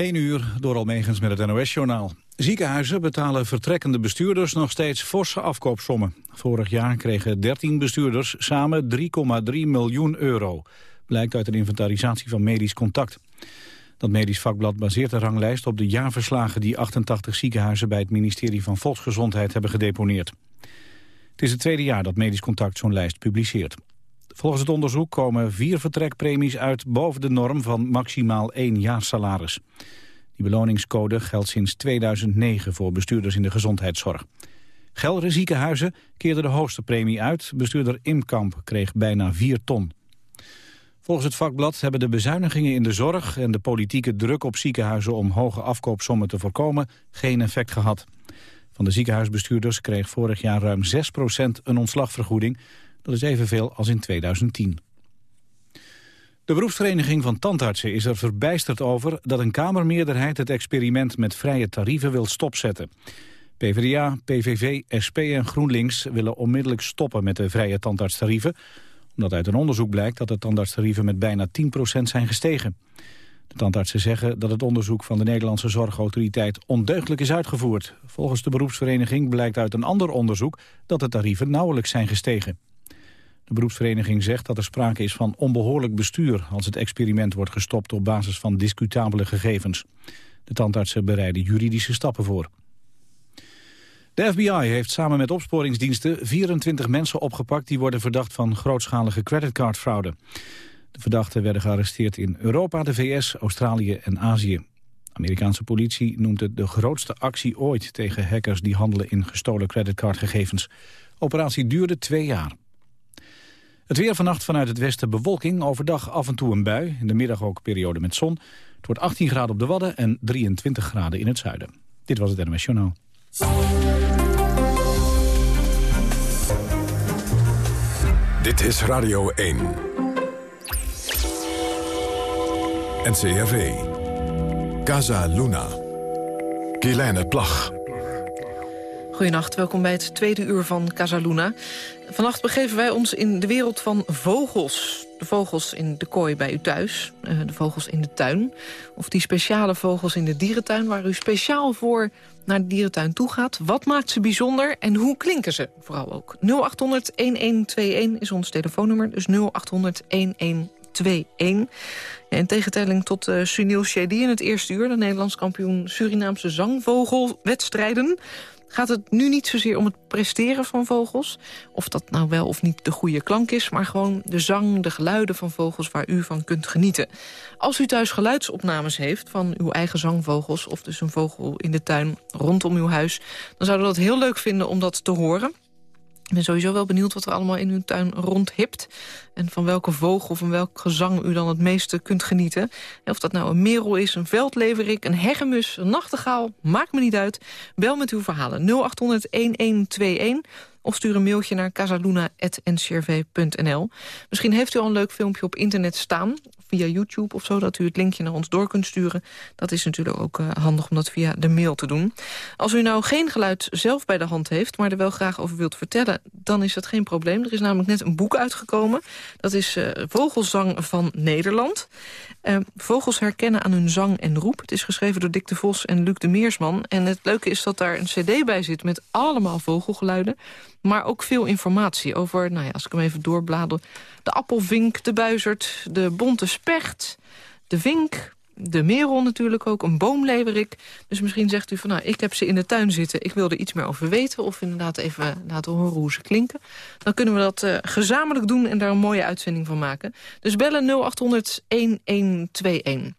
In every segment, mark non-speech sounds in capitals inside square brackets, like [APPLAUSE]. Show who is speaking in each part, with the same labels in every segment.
Speaker 1: 1 uur door Almegens met het NOS-journaal. Ziekenhuizen betalen vertrekkende bestuurders nog steeds forse afkoopsommen. Vorig jaar kregen 13 bestuurders samen 3,3 miljoen euro. Blijkt uit een inventarisatie van Medisch Contact. Dat medisch vakblad baseert de ranglijst op de jaarverslagen... die 88 ziekenhuizen bij het ministerie van Volksgezondheid hebben gedeponeerd. Het is het tweede jaar dat Medisch Contact zo'n lijst publiceert. Volgens het onderzoek komen vier vertrekpremies uit boven de norm van maximaal één jaar salaris. Die beloningscode geldt sinds 2009 voor bestuurders in de gezondheidszorg. Geldere ziekenhuizen keerden de hoogste premie uit. Bestuurder Imkamp kreeg bijna 4 ton. Volgens het vakblad hebben de bezuinigingen in de zorg... en de politieke druk op ziekenhuizen om hoge afkoopsommen te voorkomen... geen effect gehad. Van de ziekenhuisbestuurders kreeg vorig jaar ruim 6% een ontslagvergoeding. Dat is evenveel als in 2010. De beroepsvereniging van tandartsen is er verbijsterd over... dat een Kamermeerderheid het experiment met vrije tarieven wil stopzetten. PvdA, PVV, SP en GroenLinks willen onmiddellijk stoppen met de vrije tandartstarieven... omdat uit een onderzoek blijkt dat de tandartstarieven met bijna 10% zijn gestegen. De tandartsen zeggen dat het onderzoek van de Nederlandse Zorgautoriteit ondeugdelijk is uitgevoerd. Volgens de beroepsvereniging blijkt uit een ander onderzoek dat de tarieven nauwelijks zijn gestegen. De beroepsvereniging zegt dat er sprake is van onbehoorlijk bestuur... als het experiment wordt gestopt op basis van discutabele gegevens. De tandartsen bereiden juridische stappen voor. De FBI heeft samen met opsporingsdiensten 24 mensen opgepakt... die worden verdacht van grootschalige creditcardfraude. De verdachten werden gearresteerd in Europa, de VS, Australië en Azië. De Amerikaanse politie noemt het de grootste actie ooit... tegen hackers die handelen in gestolen creditcardgegevens. Operatie duurde twee jaar. Het weer vannacht vanuit het westen bewolking. Overdag af en toe een bui. In de middag ook periode met zon. Het wordt 18 graden op de Wadden en 23 graden in het zuiden. Dit was het NMS Journaal.
Speaker 2: Dit is Radio 1. NCRV. Casa Luna. Kielijne Plag.
Speaker 3: Goedenacht, welkom bij het tweede uur van Casaluna. Vannacht begeven wij ons in de wereld van vogels. De vogels in de kooi bij u thuis, eh, de vogels in de tuin... of die speciale vogels in de dierentuin... waar u speciaal voor naar de dierentuin toe gaat. Wat maakt ze bijzonder en hoe klinken ze vooral ook? 0800-1121 is ons telefoonnummer, dus 0800-1121. In tegenstelling tot uh, Sunil Shetty in het eerste uur... de Nederlands kampioen Surinaamse zangvogelwedstrijden gaat het nu niet zozeer om het presteren van vogels. Of dat nou wel of niet de goede klank is. Maar gewoon de zang, de geluiden van vogels waar u van kunt genieten. Als u thuis geluidsopnames heeft van uw eigen zangvogels... of dus een vogel in de tuin rondom uw huis... dan zouden we dat heel leuk vinden om dat te horen. Ik ben sowieso wel benieuwd wat er allemaal in uw tuin rondhipt. En van welke vogel of van welk gezang u dan het meeste kunt genieten. of dat nou een merel is, een veldleverik, een hegemus, een nachtegaal. Maakt me niet uit. Bel met uw verhalen 0800-1121 of stuur een mailtje naar casaluna.ncrv.nl. Misschien heeft u al een leuk filmpje op internet staan via YouTube of zo... dat u het linkje naar ons door kunt sturen. Dat is natuurlijk ook uh, handig om dat via de mail te doen. Als u nou geen geluid zelf bij de hand heeft... maar er wel graag over wilt vertellen, dan is dat geen probleem. Er is namelijk net een boek uitgekomen. Dat is uh, Vogelzang van Nederland. Uh, vogels herkennen aan hun zang en roep. Het is geschreven door Dick de Vos en Luc de Meersman. En het leuke is dat daar een cd bij zit met allemaal vogelgeluiden... Maar ook veel informatie over, nou ja, als ik hem even doorblader... de appelvink, de buizerd, de bonte specht, de vink, de merel natuurlijk ook, een boomleverik. Dus misschien zegt u van, nou, ik heb ze in de tuin zitten... ik wil er iets meer over weten of inderdaad even laten horen hoe ze klinken. Dan kunnen we dat uh, gezamenlijk doen en daar een mooie uitzending van maken. Dus bellen 0800-1121.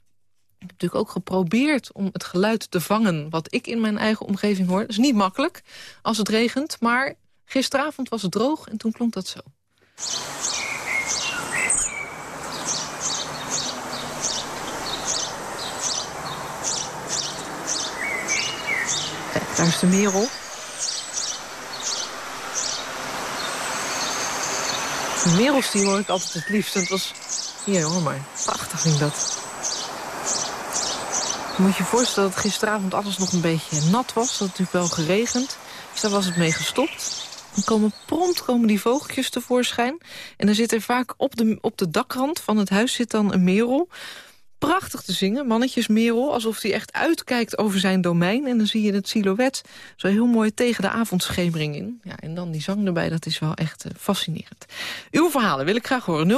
Speaker 3: Ik heb natuurlijk ook geprobeerd om het geluid te vangen... wat ik in mijn eigen omgeving hoor. Dat is niet makkelijk als het regent, maar Gisteravond was het droog en toen klonk dat zo. Daar is de merel. De merels die hoor ik altijd het liefst. Het was... Hier, hoor maar. Prachtig ging dat. Je moet je voorstellen dat gisteravond alles nog een beetje nat was. Dat had natuurlijk wel geregend. Dus daar was het mee gestopt. Dan komen prompt komen die vogeltjes tevoorschijn. En dan zit er vaak op de, op de dakrand van het huis zit dan een merel. prachtig te zingen, mannetjesmerel. Alsof hij echt uitkijkt over zijn domein. En dan zie je het silhouet zo heel mooi tegen de avondschemering in. Ja, en dan die zang erbij, dat is wel echt uh, fascinerend. Uw verhalen wil ik graag horen.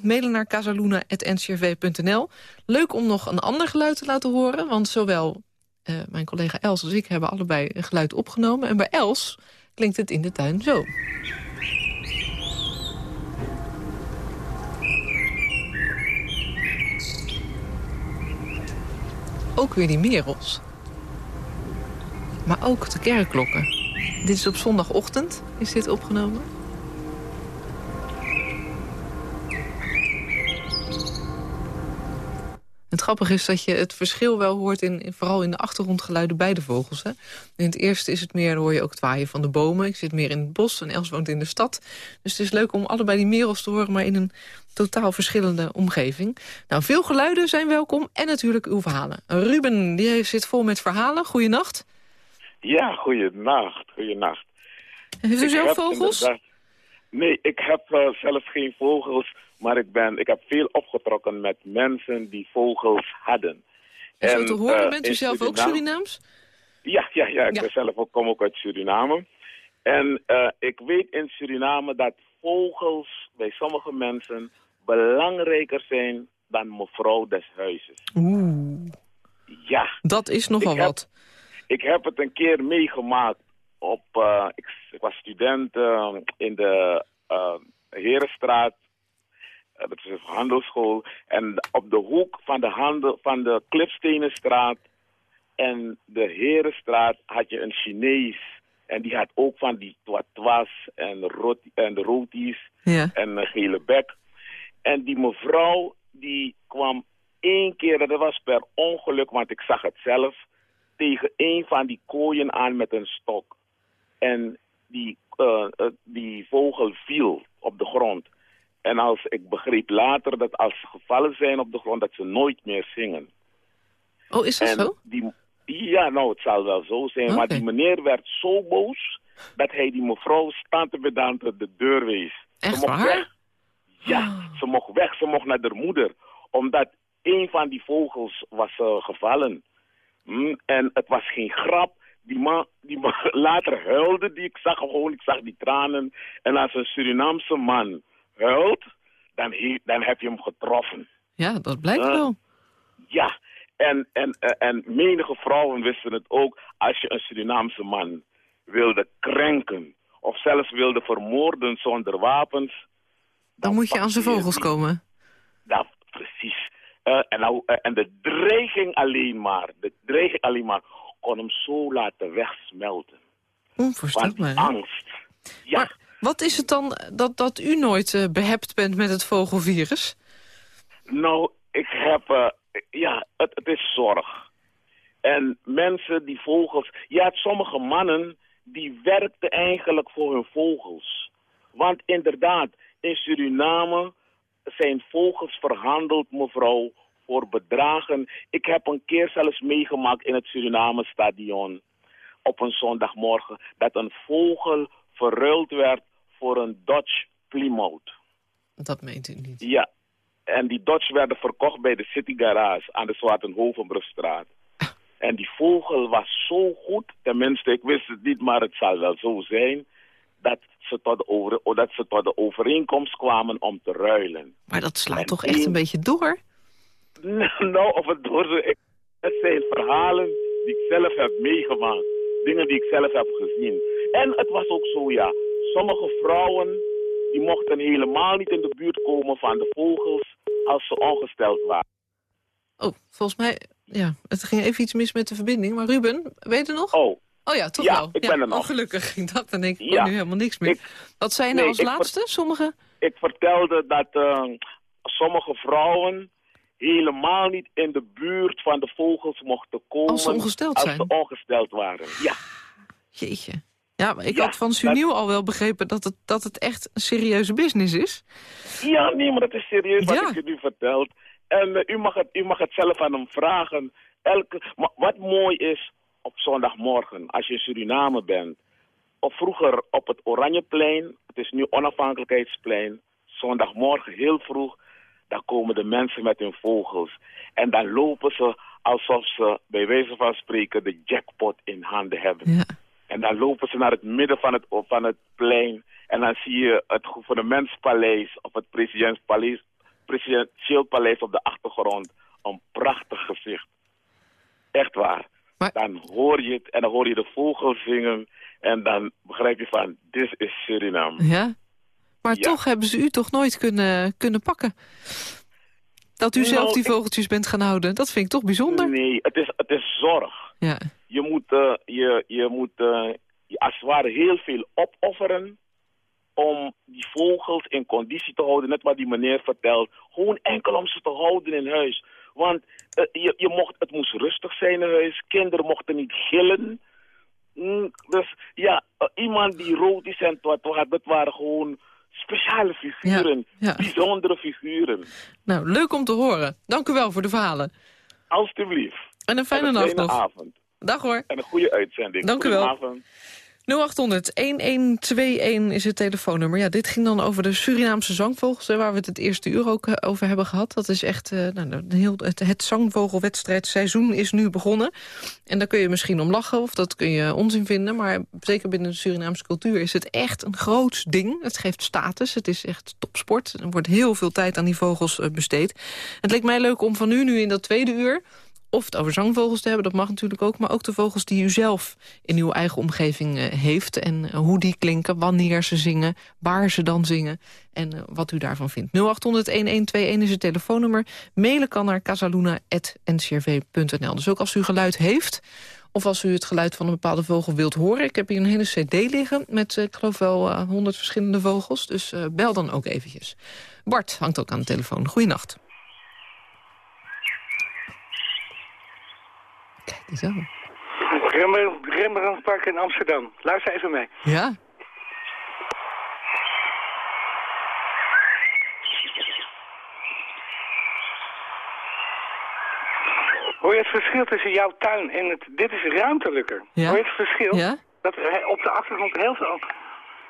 Speaker 3: 0800-1121, mailen naar casaluna.ncrv.nl. Leuk om nog een ander geluid te laten horen. Want zowel uh, mijn collega Els als ik hebben allebei een geluid opgenomen. En bij Els klinkt het in de tuin zo. Ook weer die merels. Maar ook de kerkklokken. Dit is op zondagochtend, is dit opgenomen. Het grappige is dat je het verschil wel hoort, in, vooral in de achtergrondgeluiden bij de vogels. Hè? In het eerste is het meer, hoor je ook het waaien van de bomen. Ik zit meer in het bos en Els woont in de stad. Dus het is leuk om allebei die merels te horen, maar in een totaal verschillende omgeving. Nou, veel geluiden zijn welkom en natuurlijk uw verhalen. Ruben, die zit vol met verhalen. Goeienacht.
Speaker 4: Ja, goeienacht. Goeienacht.
Speaker 3: Heeft u zelf vogels?
Speaker 4: Nee, ik heb uh, zelf geen vogels. Maar ik, ben, ik heb veel opgetrokken met mensen die vogels hadden.
Speaker 3: En, zo te horen, uh, bent u zelf ook Surinaams?
Speaker 4: Ja, ja, ja ik ja. Ben zelf ook, kom ook uit Suriname. En uh, ik weet in Suriname dat vogels bij sommige mensen belangrijker zijn dan mevrouw des huizes.
Speaker 3: Oeh.
Speaker 4: Ja.
Speaker 3: Dat is nogal
Speaker 4: ik heb,
Speaker 3: wat.
Speaker 4: Ik heb het een keer meegemaakt. Op, uh, ik, ik, was student uh, in de uh, Herenstraat dat is een handelsschool. En op de hoek van de, handel, van de Klipstenenstraat en de Herenstraat had je een Chinees. En die had ook van die twatwas en, roti, en de roties
Speaker 3: ja.
Speaker 4: en een gele bek. En die mevrouw die kwam één keer, dat was per ongeluk, want ik zag het zelf, tegen een van die kooien aan met een stok. En die, uh, uh, die vogel viel op de grond. En als ik begreep later dat als ze gevallen zijn op de grond, dat ze nooit meer zingen.
Speaker 3: Oh, is dat
Speaker 4: en
Speaker 3: zo?
Speaker 4: Die, ja, nou, het zal wel zo zijn. Okay. Maar die meneer werd zo boos dat hij die mevrouw standbedante de deur wees.
Speaker 3: Echt
Speaker 4: ze mocht
Speaker 3: waar?
Speaker 4: Weg. Ja, oh. ze mocht weg. Ze mocht naar haar moeder. Omdat een van die vogels was uh, gevallen. Hm? En het was geen grap. Die man, die man [LAUGHS] later huilde die. Ik zag gewoon, ik zag die tranen. En als een Surinaamse man huilt, dan, he, dan heb je hem getroffen.
Speaker 3: Ja, dat blijkt uh, wel.
Speaker 4: Ja, en, en, uh, en menige vrouwen wisten het ook. Als je een Surinaamse man wilde krenken of zelfs wilde vermoorden zonder wapens...
Speaker 3: Dan, dan moet je aan zijn vogels die. komen.
Speaker 4: Dat, precies. Uh, en, nou, en de dreiging alleen maar, de dreiging alleen maar, kon hem zo laten wegsmelten.
Speaker 3: Onvoorstelbaar.
Speaker 4: Angst. Ja.
Speaker 3: Maar wat is het dan dat, dat u nooit uh, behept bent met het vogelvirus?
Speaker 4: Nou, ik heb... Uh, ja, het, het, is zorg. En mensen die vogels... Ja, sommige mannen die werkten eigenlijk voor hun vogels. Want inderdaad, in Suriname zijn vogels verhandeld, mevrouw, voor bedragen. Ik heb een keer zelfs meegemaakt in het Suriname stadion op een zondagmorgen... dat een vogel verruild werd voor een Dodge Plymouth.
Speaker 3: Dat meent u niet?
Speaker 4: Ja. En die Dodge werden verkocht bij de City Garage aan de Zwartenhovenbrugstraat. en die vogel was zo goed, tenminste, ik wist het niet, maar het zal wel zo zijn... dat ze tot de, over, dat ze tot de overeenkomst kwamen om te ruilen.
Speaker 3: Maar dat slaat en toch echt een beetje door? [LAUGHS]
Speaker 4: nou, of het door... Het zijn verhalen die ik zelf heb meegemaakt. Dingen die ik zelf heb gezien. En het was ook zo, ja sommige vrouwen die mochten helemaal niet in de buurt komen van de vogels als ze ongesteld waren.
Speaker 3: Oh, volgens mij, ja, het ging even iets mis met de verbinding. Maar Ruben, weet je nog?
Speaker 4: Oh.
Speaker 3: Oh ja, toch
Speaker 4: ja,
Speaker 3: wel.
Speaker 4: ik
Speaker 3: ja,
Speaker 4: ben er nog.
Speaker 3: Oh, gelukkig. [LAUGHS] Ik dacht en ik ja. nu helemaal niks meer. Ik, Wat zijn er
Speaker 4: nee,
Speaker 3: als laatste, sommige?
Speaker 4: Ik vertelde dat uh, sommige vrouwen helemaal niet in de buurt van de vogels mochten komen...
Speaker 3: Als ze ongesteld
Speaker 4: als
Speaker 3: zijn?
Speaker 4: ze ongesteld waren, ja.
Speaker 3: Jeetje. Ja, maar ik ja, had van Suniel dat... al wel begrepen dat het, dat het echt een serieuze business is.
Speaker 4: Ja, nee, maar dat is serieus wat ja. ik je nu verteld. En uh, u, mag het, u mag het zelf aan hem vragen. Elke, maar wat mooi is op zondagmorgen, als je in Suriname bent... of vroeger op het Oranjeplein, het is nu Onafhankelijkheidsplein... zondagmorgen heel vroeg, dan komen de mensen met hun vogels. En dan lopen ze alsof ze bij wijze van spreken de jackpot in handen hebben.
Speaker 3: Ja.
Speaker 4: En dan lopen ze naar het midden van het, van het plein. En dan zie je het gouvernementspaleis of het presidentspaleis, presidentieel paleis op de achtergrond. Een prachtig gezicht. Echt waar.
Speaker 3: Maar-
Speaker 4: Dan hoor je het en dan hoor je de vogels zingen. En dan begrijp je van, dit is Suriname.
Speaker 3: Ja? Maar
Speaker 4: Ja.
Speaker 3: toch hebben ze u toch nooit kunnen, kunnen pakken? Dat u
Speaker 4: Nou,
Speaker 3: zelf die
Speaker 4: ik-
Speaker 3: vogeltjes bent gaan houden, dat vind ik toch bijzonder.
Speaker 4: Nee, het is, het is zorg.
Speaker 3: Ja.
Speaker 4: Je moet, eh, je, je moet je als het ware heel veel opofferen om die vogels in conditie te houden. Net wat die meneer vertelt. Gewoon enkel om ze te houden in huis. Want eh, je, je mocht, het moest rustig zijn in huis. Kinderen mochten niet gillen. Mm, dus ja, iemand die rood is en wat, wat, dat waren gewoon speciale figuren.
Speaker 3: ja.
Speaker 4: Bijzondere figuren.
Speaker 3: Nou, leuk om te horen. Dank u wel voor de verhalen.
Speaker 4: Alsjeblieft.
Speaker 3: En een fijne
Speaker 4: en een
Speaker 3: nacht nog.
Speaker 4: avond.
Speaker 3: Dag hoor.
Speaker 4: En een goede uitzending.
Speaker 3: Dank u wel.
Speaker 4: Goedenavond.
Speaker 3: 0800-1121 is het telefoonnummer. Ja, dit ging dan over de Surinaamse zangvogels... waar we het het eerste uur ook eh, over hebben gehad. Dat is echt... eh, nou, heel, het, het zangvogelwedstrijdseizoen is nu begonnen. En daar kun je misschien om lachen of dat kun je onzin vinden... maar zeker binnen de Surinaamse cultuur is het echt een groot ding. Het geeft status, het is echt topsport. Er wordt heel veel tijd aan die vogels eh, besteed. Het leek mij leuk om van u nu in dat tweede uur of het over zangvogels te hebben, dat mag natuurlijk ook... maar ook de vogels die u zelf in uw eigen omgeving eh, heeft... en eh, hoe die klinken, wanneer ze zingen, waar ze dan zingen... en eh, wat u daarvan vindt. 0800-1121 is het telefoonnummer. Mailen kan naar casaluna.ncrv.nl. Dus ook als u geluid heeft... of als u het geluid van een bepaalde vogel wilt horen. Ik heb hier een hele cd liggen met, ik geloof wel, honderd verschillende vogels. Dus bel dan ook eventjes. Bart hangt ook aan de telefoon. Goeienacht. Kijk eens aan.
Speaker 5: Rembrandtpark in Amsterdam. Luister even mee.
Speaker 3: Ja?
Speaker 5: Hoor je het verschil tussen jouw tuin en het... Dit is ruimtelijker.
Speaker 3: Ja.
Speaker 5: Hoor je het verschil?
Speaker 3: Ja?
Speaker 5: Dat op de achtergrond heel veel...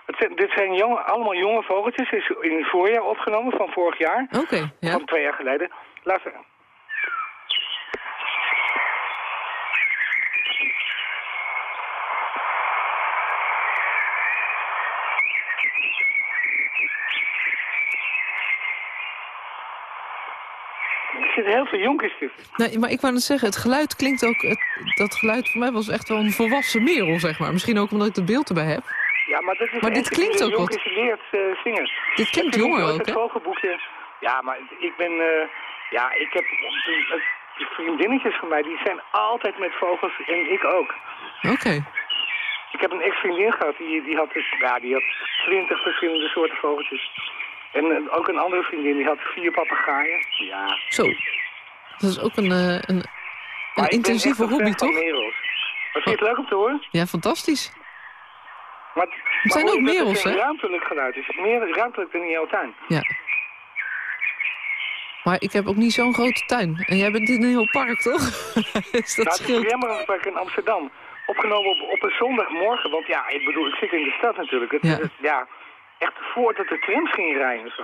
Speaker 5: Het zijn, dit zijn jonge, allemaal jonge vogeltjes. Is in het voorjaar opgenomen van vorig jaar.
Speaker 3: Oké, ja.
Speaker 5: Van twee jaar geleden. Luister. Er zitten heel veel tussen.
Speaker 3: Nee, maar ik wou net zeggen, het geluid klinkt ook... Het, dat geluid voor mij was echt wel een volwassen merel, zeg maar. Misschien ook omdat ik het beeld erbij heb.
Speaker 5: Ja, maar, dat is
Speaker 3: Maar dit klinkt ook wat.
Speaker 5: leert eh, zingen.
Speaker 3: Dit klinkt jonger ook, hè?
Speaker 5: vogelboekje. Ja, maar ik ben... eh, ja, ik heb... Die vriendinnetjes van mij, die zijn altijd met vogels en ik ook.
Speaker 3: Oké.
Speaker 5: Ik heb een ex-vriendin gehad, die, die, had dus, ja, die had twintig verschillende soorten vogeltjes. En eh, ook een andere vriendin, die had vier papegaaien. Ja.
Speaker 3: Zo. Dat is ook een, eh, een, een
Speaker 5: Maar
Speaker 3: intensieve hobby, toch?
Speaker 5: merels. Maar vind je het leuk om te horen?
Speaker 3: Ja, fantastisch.
Speaker 5: Maar,
Speaker 3: Het zijn
Speaker 5: maar
Speaker 3: ook merels,
Speaker 5: het een
Speaker 3: hè?
Speaker 5: ruimtelijk geluid is. Het is meer ruimtelijk dan in jouw tuin.
Speaker 3: Ja. Maar ik heb ook niet zo'n grote tuin. En jij bent in een heel park, toch? [LAUGHS] dus dat
Speaker 5: Nou, het is
Speaker 3: scheelt.
Speaker 5: In Amsterdam. Opgenomen op, op een zondagmorgen. Want ja, ik bedoel, ik zit in de stad natuurlijk. Het,
Speaker 3: Ja.
Speaker 5: het- ja, echt voordat de trams gingen rijden en zo.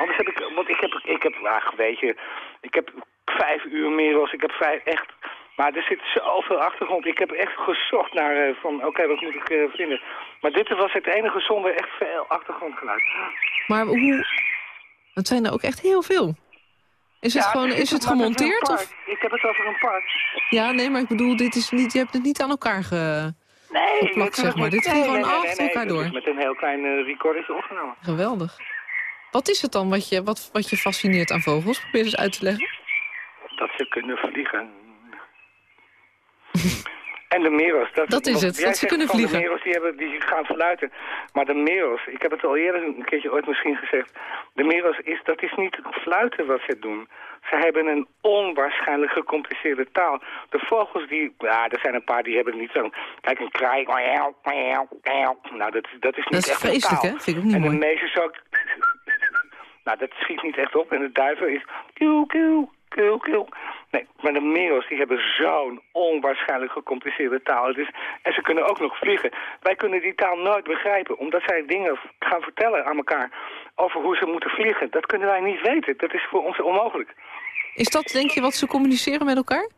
Speaker 5: Anders heb ik, want ik heb, ik heb, ach, weet je, ik heb vijf uur meer als ik heb vijf, echt. Maar er zit zoveel achtergrond. Ik heb echt gezocht naar, eh, van, oké, wat moet ik eh, vinden. Maar dit was het enige zonder echt veel achtergrondgeluid.
Speaker 3: Maar hoe... Het zijn er ook echt heel veel. Is het, gewoon, is het gemonteerd? Of?
Speaker 5: Ik heb het over een park.
Speaker 3: Ja, nee, maar ik bedoel, dit is niet, je hebt het niet aan elkaar ge...
Speaker 5: Nee,
Speaker 3: Geplakt, zeg maar. Dit ging gewoon achter elkaar door.
Speaker 5: met een heel klein uh, recordertje opgenomen.
Speaker 3: Geweldig. Wat is het dan wat je, wat, wat je fascineert aan vogels? Probeer eens uit te leggen.
Speaker 5: Dat ze kunnen vliegen. [LAUGHS] en de merels. Dat,
Speaker 3: Dat is het, dat ze kunnen vliegen.
Speaker 5: De merels die, hebben, die gaan fluiten. Maar de merels, ik heb het al eerder een keertje ooit misschien gezegd. De merels, is, dat is niet fluiten wat ze doen. Ze hebben een onwaarschijnlijk gecompliceerde taal. De vogels die, ja, er zijn een paar die hebben niet zo. Kijk, een kraai. Nou, dat, dat is niet
Speaker 3: Dat is
Speaker 5: echt een taal.
Speaker 3: hè? Vind ik ook niet
Speaker 5: en de meeste zo... [LAUGHS] Nou, dat schiet niet echt op. En de duivel is... Kieuw, kieuw, kieuw, kieuw. Nee, maar de merels die hebben zo'n onwaarschijnlijk gecompliceerde taal. Dus, en ze kunnen ook nog vliegen. Wij kunnen die taal nooit begrijpen, omdat zij dingen gaan vertellen aan elkaar over hoe ze moeten vliegen. Dat kunnen wij niet weten. Dat is voor ons onmogelijk.
Speaker 3: Is dat, denk je, wat ze communiceren met elkaar?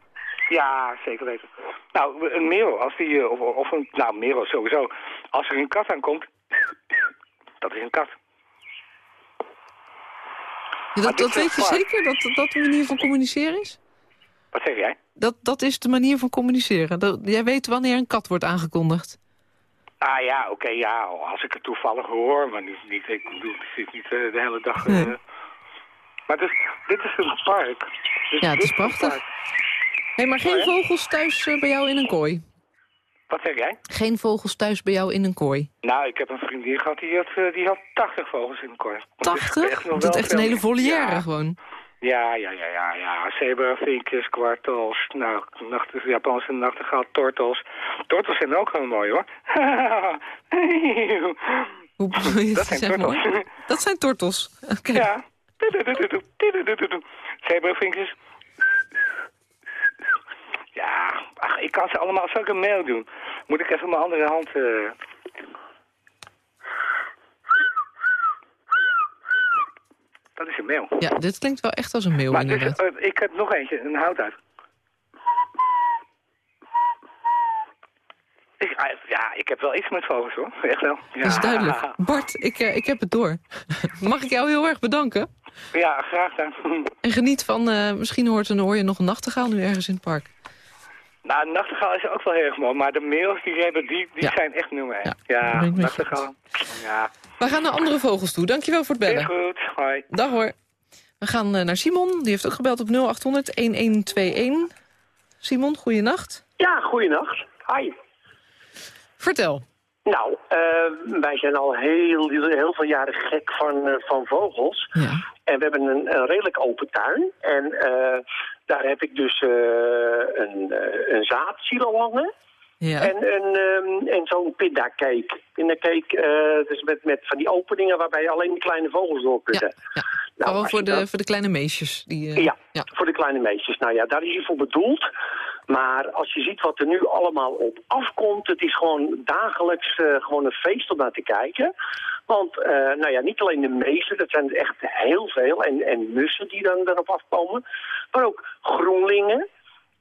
Speaker 5: Ja, zeker weten. Nou, een merel, als die, eh, of, of een, nou, merel sowieso. Als er een kat aankomt, [COUGHS] dat is een kat.
Speaker 3: Ja, dat dat weet je zeker, dat dat de manier van communiceren is?
Speaker 5: Wat zeg jij?
Speaker 3: Dat, dat is de manier van communiceren. Dat, jij weet wanneer een kat wordt aangekondigd.
Speaker 5: Ah ja, oké, ja, als ik het toevallig hoor, maar niet, niet ik ik zit niet eh, de hele dag... eh. Maar dus, dit is een park. Dus
Speaker 3: Ja, het
Speaker 5: dit
Speaker 3: is prachtig.
Speaker 5: een.
Speaker 3: Hé, maar geen vogels thuis eh, bij jou in een kooi?
Speaker 5: Wat zeg jij?
Speaker 3: Geen vogels thuis bij jou in een kooi?
Speaker 5: Nou, ik heb een vriendin gehad, die had, die had 80 vogels in de kooi. Dat is
Speaker 3: 80?
Speaker 5: echt nog
Speaker 3: Dat is echt een hele volière
Speaker 5: Ja.
Speaker 3: gewoon.
Speaker 5: Ja, ja, ja, ja, ja. Zebra, vinkjes, kwartels, nou, nacht, Japanse nachtegaal, tortels. Tortels zijn ook heel mooi, hoor. [LAUGHS]
Speaker 3: Hoe
Speaker 5: Dat zijn tortels. [LAUGHS]
Speaker 3: Dat zijn tortels. Oké.
Speaker 5: Ja. Zebravinkjes. Ja, ach, ik kan ze allemaal. Zal ik een mail doen? Moet ik even mijn andere hand... eh, Dat is een mail.
Speaker 3: Ja, dit klinkt wel echt als een mail
Speaker 5: maar
Speaker 3: inderdaad.
Speaker 5: eh, ik heb nog eentje, een hout uit. Ik, ah, ja, ik heb wel iets met vogels hoor. Echt wel. Ja.
Speaker 3: Dat is duidelijk. [LAUGHS] Bart, ik, eh, ik heb het door. [LAUGHS] Mag ik jou heel erg bedanken?
Speaker 5: Ja, graag gedaan. [LAUGHS]
Speaker 3: En geniet van, eh, misschien hoort, een, hoor je nog een nachtegaal nu ergens in het park.
Speaker 5: Nou, nachtegaal is ook wel heel erg mooi, maar de mails die hebben, die, die
Speaker 3: Ja.
Speaker 5: zijn echt nummer één.
Speaker 3: Ja,
Speaker 5: Ja, nachtegaal. Ja,
Speaker 3: We gaan naar andere vogels toe. Dankjewel voor het
Speaker 5: heel
Speaker 3: bellen.
Speaker 5: goed. Hoi.
Speaker 3: Dag hoor. We gaan eh, naar Simon. Die heeft ook gebeld op 0800-1121. Simon, goeienacht.
Speaker 6: Ja, goeienacht. Hi.
Speaker 3: Vertel.
Speaker 6: Nou, eh, wij zijn al heel, heel veel jaren gek van, eh, van vogels.
Speaker 3: Ja.
Speaker 6: En we hebben een, een redelijk open tuin. En daar heb ik dus een, een hangen.
Speaker 3: Ja.
Speaker 6: En, een, ehm, en zo'n pindacake. Pindacake, eh dus met, met van die openingen waarbij alleen die kleine vogels door kunnen.
Speaker 3: ja.
Speaker 6: Nou,
Speaker 3: voor de,
Speaker 6: dat-
Speaker 3: voor de kleine meisjes. Die, eh,
Speaker 6: Ja,
Speaker 3: ja.
Speaker 6: voor de kleine meisjes. Nou ja, daar is hij voor bedoeld. Maar als je ziet wat er nu allemaal op afkomt... het is gewoon dagelijks eh, gewoon een feest om naar te kijken. Want, nou ja, niet alleen de meesten, dat zijn er echt heel veel. En, en mussen die dan erop afkomen. Maar ook groenlingen.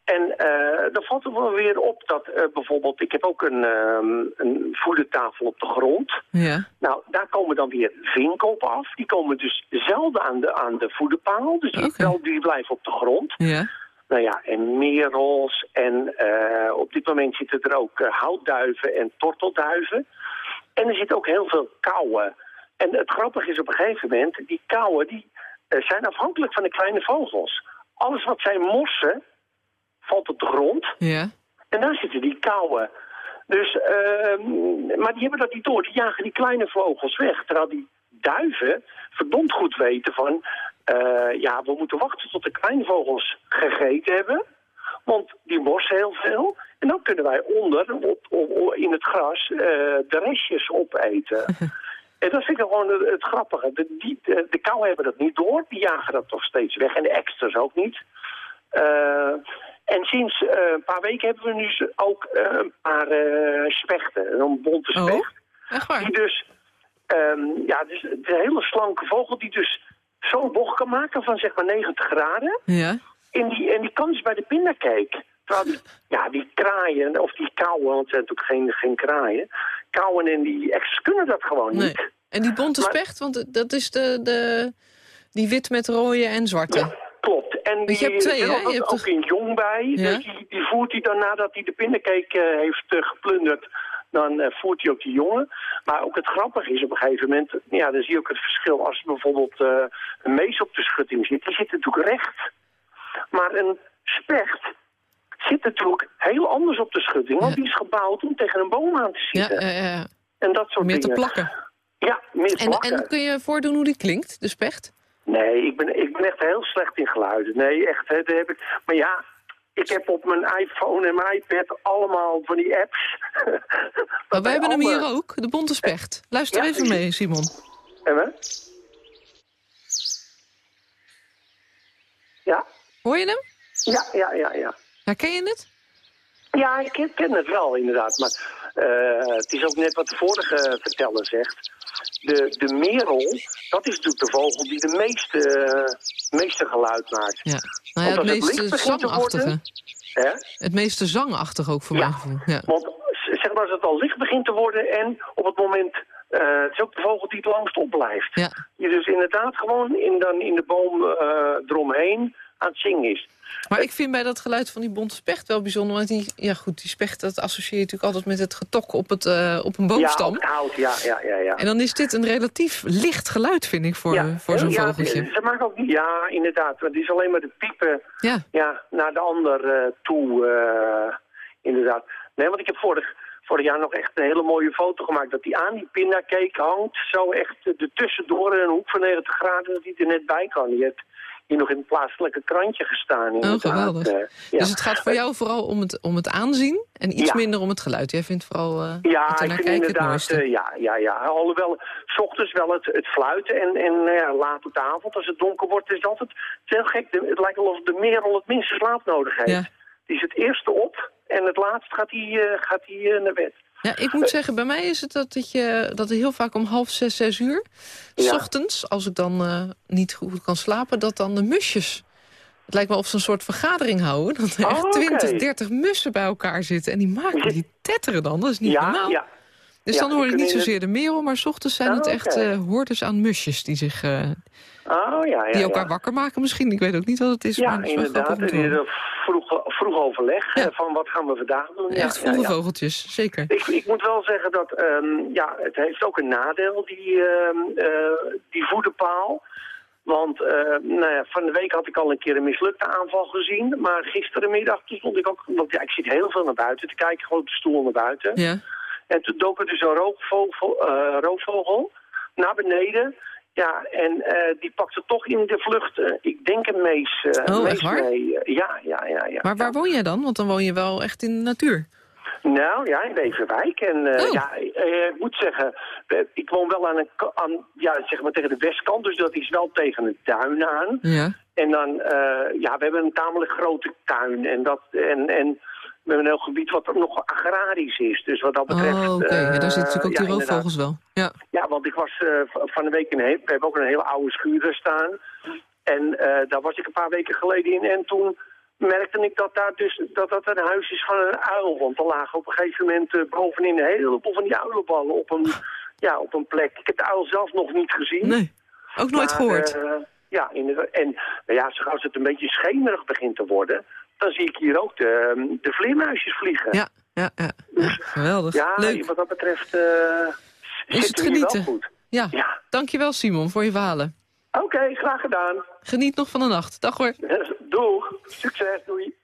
Speaker 6: En eh dan valt er wel weer op dat eh, bijvoorbeeld... Ik heb ook een, ehm, een voedertafel op de grond.
Speaker 3: Ja.
Speaker 6: Nou, daar komen dan weer vinken op af. Die komen dus zelden aan de, aan de voederpaal. Dus die, wel, die blijven op de grond.
Speaker 3: Ja.
Speaker 6: Nou ja, en merels. En eh, op dit moment zitten er ook houtduiven en tortelduiven. En er zitten ook heel veel kauwen. En het grappige is op een gegeven moment... die kauwen die, zijn afhankelijk van de kleine vogels. Alles wat zij morsen, valt op de grond.
Speaker 3: Ja.
Speaker 6: En daar zitten die kauwen. Dus, ehm, maar die hebben dat niet door. Die jagen die kleine vogels weg. Terwijl die duiven verdomd goed weten van... eh, ja, we moeten wachten tot de kleine vogels gegeten hebben. Want die morsen heel veel. En dan kunnen wij onder, op, in het gras, eh, de restjes opeten. [LAUGHS] En dat vind ik gewoon het, het grappige. De, die, de, hebben dat niet door. Die jagen dat toch steeds weg. En de extras ook niet. Eh, en sinds eh, een paar weken hebben we nu ook eh, een paar eh, spechten. Een bonte
Speaker 3: Oh.
Speaker 6: specht.
Speaker 3: Echt waar?
Speaker 6: Die dus, ehm, ja, dus een hele slanke vogel die dus zo'n bocht kan maken van zeg maar 90 graden.
Speaker 3: Ja.
Speaker 6: En die, en die kan dus bij de pindacake. Terwijl die, ja, die kraaien, of die kauwen, want het zijn natuurlijk geen, geen kraaien. Kauwen en die extras kunnen dat gewoon
Speaker 3: Nee.
Speaker 6: niet.
Speaker 3: En die bonte
Speaker 6: Maar-
Speaker 3: specht, want dat is de, de, die wit met rode en zwarte.
Speaker 6: Ja, klopt. En die,
Speaker 3: je hebt twee,
Speaker 6: er
Speaker 3: hè?
Speaker 6: zit
Speaker 3: Je
Speaker 6: ook,
Speaker 3: hebt
Speaker 6: ook
Speaker 3: toch-
Speaker 6: een jong bij.
Speaker 3: Ja.
Speaker 6: Dus die, die voert hij dan nadat hij de pindacake eh, heeft eh, geplunderd. Dan eh, voert hij ook die jongen. Maar ook het grappige is op een gegeven moment... Ja, dan zie je ook het verschil als bijvoorbeeld een mees op de schutting zit. Die zit natuurlijk recht. Maar een specht zit natuurlijk heel anders op de schutting. Want
Speaker 3: Ja.
Speaker 6: die is gebouwd om tegen een boom aan te zitten.
Speaker 3: ja,
Speaker 6: en dat soort
Speaker 3: meer te
Speaker 6: dingen.
Speaker 3: plakken.
Speaker 6: Ja, meer
Speaker 3: En,
Speaker 6: plakken.
Speaker 3: en kun je voordoen hoe die klinkt, de specht?
Speaker 6: Nee, ik ben, ik ben echt heel slecht in geluiden. Nee, echt. Hè, daar heb ik, maar ja, ik heb op mijn iPhone en mijn iPad allemaal van die apps. [LAUGHS]
Speaker 3: Maar wij hebben hem hier ook, de bonte specht. Luister
Speaker 6: Ja,
Speaker 3: even
Speaker 6: ik-
Speaker 3: mee, Simon.
Speaker 6: En we? Ja?
Speaker 3: Hoor je hem?
Speaker 6: Ja, ja, ja, ja.
Speaker 3: Herken je het?
Speaker 6: Ja, ik ken, het wel inderdaad. Maar het is ook net wat de vorige verteller zegt. De, de merel, dat is natuurlijk de vogel die de meeste, meeste geluid maakt.
Speaker 3: Ja. Nou ja,
Speaker 6: Want
Speaker 3: het
Speaker 6: als het
Speaker 3: meeste
Speaker 6: licht begint te
Speaker 3: zangachtige.
Speaker 6: worden- Hè?
Speaker 3: Het meeste zangachtig ook voor
Speaker 6: Ja.
Speaker 3: mijn gevoel. Ja.
Speaker 6: Want zeg maar als het al licht begint te worden en op het moment... eh, het is ook de vogel die het langst opblijft.
Speaker 3: Ja.
Speaker 6: Die dus inderdaad gewoon in, dan in de boom eh eromheen aan het zingen is.
Speaker 3: Maar ik vind bij dat geluid van die bonte specht wel bijzonder. Want die, ja goed, die specht dat associeer je natuurlijk altijd met het getok op, het, eh, op een
Speaker 6: Ja,
Speaker 3: boomstam.
Speaker 6: het hout, ja, ja, ja. ja.
Speaker 3: En dan is dit een relatief licht geluid, vind ik, voor,
Speaker 6: ja,
Speaker 3: voor zo'n
Speaker 6: ja,
Speaker 3: vogeltje.
Speaker 6: Ze maken ook ja, inderdaad. Want het is alleen maar de piepen
Speaker 3: Ja.
Speaker 6: ja, naar de ander eh, toe, eh, inderdaad. Nee, want ik heb vorig, vorig jaar nog echt een hele mooie foto gemaakt... dat die aan die pindakakeek hangt, zo echt eh, ertussendoor in een hoek van 90 graden... dat die er net bij kan. Die heeft hier nog in het plaatselijke krantje gestaan.
Speaker 3: Oh, geweldig.
Speaker 6: Eh, ja.
Speaker 3: Dus het gaat voor jou vooral om het, om het aanzien en iets
Speaker 6: Ja.
Speaker 3: minder om het geluid. Jij vindt vooral eh
Speaker 6: Ja, ik vind inderdaad, eh, ja, ja, ja. Alhoewel, s ochtends wel het, het fluiten en, en nou ja, laat op de avond, als het donker wordt, is altijd het heel gek. De- Het lijkt wel of de merel het minste slaap nodig heeft.
Speaker 3: Ja.
Speaker 6: Die is het eerste op en het laatst gaat hij gaat hij, naar bed.
Speaker 3: Ja, ik moet zeggen, bij mij is het dat, dat, je, dat heel vaak om half zes, zes uur... s
Speaker 6: Ja.
Speaker 3: ochtends, als ik dan eh, niet goed kan slapen... dat dan de musjes... Het lijkt wel of ze een soort vergadering houden. [LAUGHS] Dat er
Speaker 6: Oh,
Speaker 3: echt
Speaker 6: oké.
Speaker 3: 20, 30 mussen bij elkaar zitten. En die maken [LAUGHS] die tetteren dan. Dat is niet
Speaker 6: ja,
Speaker 3: normaal.
Speaker 6: ja.
Speaker 3: Dus dan hoor je niet zozeer de merel... maar 's ochtends zijn
Speaker 6: Oh,
Speaker 3: het echt
Speaker 6: oké.
Speaker 3: eh hordes aan musjes... die, zich, eh,
Speaker 6: Oh, ja, ja,
Speaker 3: die elkaar
Speaker 6: ja.
Speaker 3: wakker maken misschien. Ik weet ook niet wat het is. maar
Speaker 6: Ja,
Speaker 3: wel
Speaker 6: inderdaad. En eh, vroeg, vroeg overleg van wat gaan we vandaag doen. Ja,
Speaker 3: Echt vroege vogeltjes, zeker.
Speaker 6: Ik, ik moet wel zeggen dat ehm, ja, het heeft ook een nadeel, die, ehm, eh, die voederpaal. Want eh, nou ja, van de week had ik al een keer een mislukte aanval gezien. Maar gisterenmiddag toen stond ik ook... Want ja, ik zit heel veel naar buiten te kijken, gewoon op de stoel naar buiten.
Speaker 3: Ja.
Speaker 6: En toen dook er dus een roofvogel, eh, roofvogel naar beneden. Ja, en eh, die pakte toch in de vlucht, eh, ik denk een mees,
Speaker 3: Oh,
Speaker 6: mees
Speaker 3: echt waar?
Speaker 6: mee. Ja, ja, ja, ja.
Speaker 3: Maar waar woon jij dan? Want dan woon je wel echt in de natuur.
Speaker 6: Nou ja, in Beverwijk. En
Speaker 3: Oh.
Speaker 6: ja, ik moet zeggen, ik woon wel aan een, aan, ja, zeg maar tegen de westkant, dus dat is wel tegen het duin aan.
Speaker 3: Ja.
Speaker 6: En dan, ja, we hebben een tamelijk grote tuin en dat, en, en hebben een heel gebied wat nog agrarisch is. Dus wat dat betreft...
Speaker 3: Oh, oké. Ja, daar zitten natuurlijk ook
Speaker 6: eh,
Speaker 3: die roofvogels wel. Ja.
Speaker 6: Ja, want ik was eh, van de week in Heep. We hebben ook een hele oude schuur daar staan. En eh, daar was ik een paar weken geleden in. En toen merkte ik dat daar dus dat dat een huis is van een uil. Want er lagen op een gegeven moment eh, bovenin een heleboel van die uilenballen op een, ja, op een plek. Ik heb de uil zelf nog niet gezien.
Speaker 3: Nee, ook nooit
Speaker 6: maar,
Speaker 3: gehoord.
Speaker 6: eh, ja, inderdaad. En nou ja, zo als het een beetje schemerig begint te worden... dan zie ik hier ook de, de vleermuisjes vliegen.
Speaker 3: ja, ja, ja, ja. Geweldig.
Speaker 6: Ja,
Speaker 3: Leuk.
Speaker 6: wat dat betreft eh
Speaker 3: Is het genieten?
Speaker 6: goed.
Speaker 3: Ja.
Speaker 6: Ja.
Speaker 3: Dankjewel Simon voor je verhalen.
Speaker 6: Oké, graag gedaan.
Speaker 3: Geniet nog van de nacht. Dag hoor.
Speaker 6: Doeg. Succes. Doei.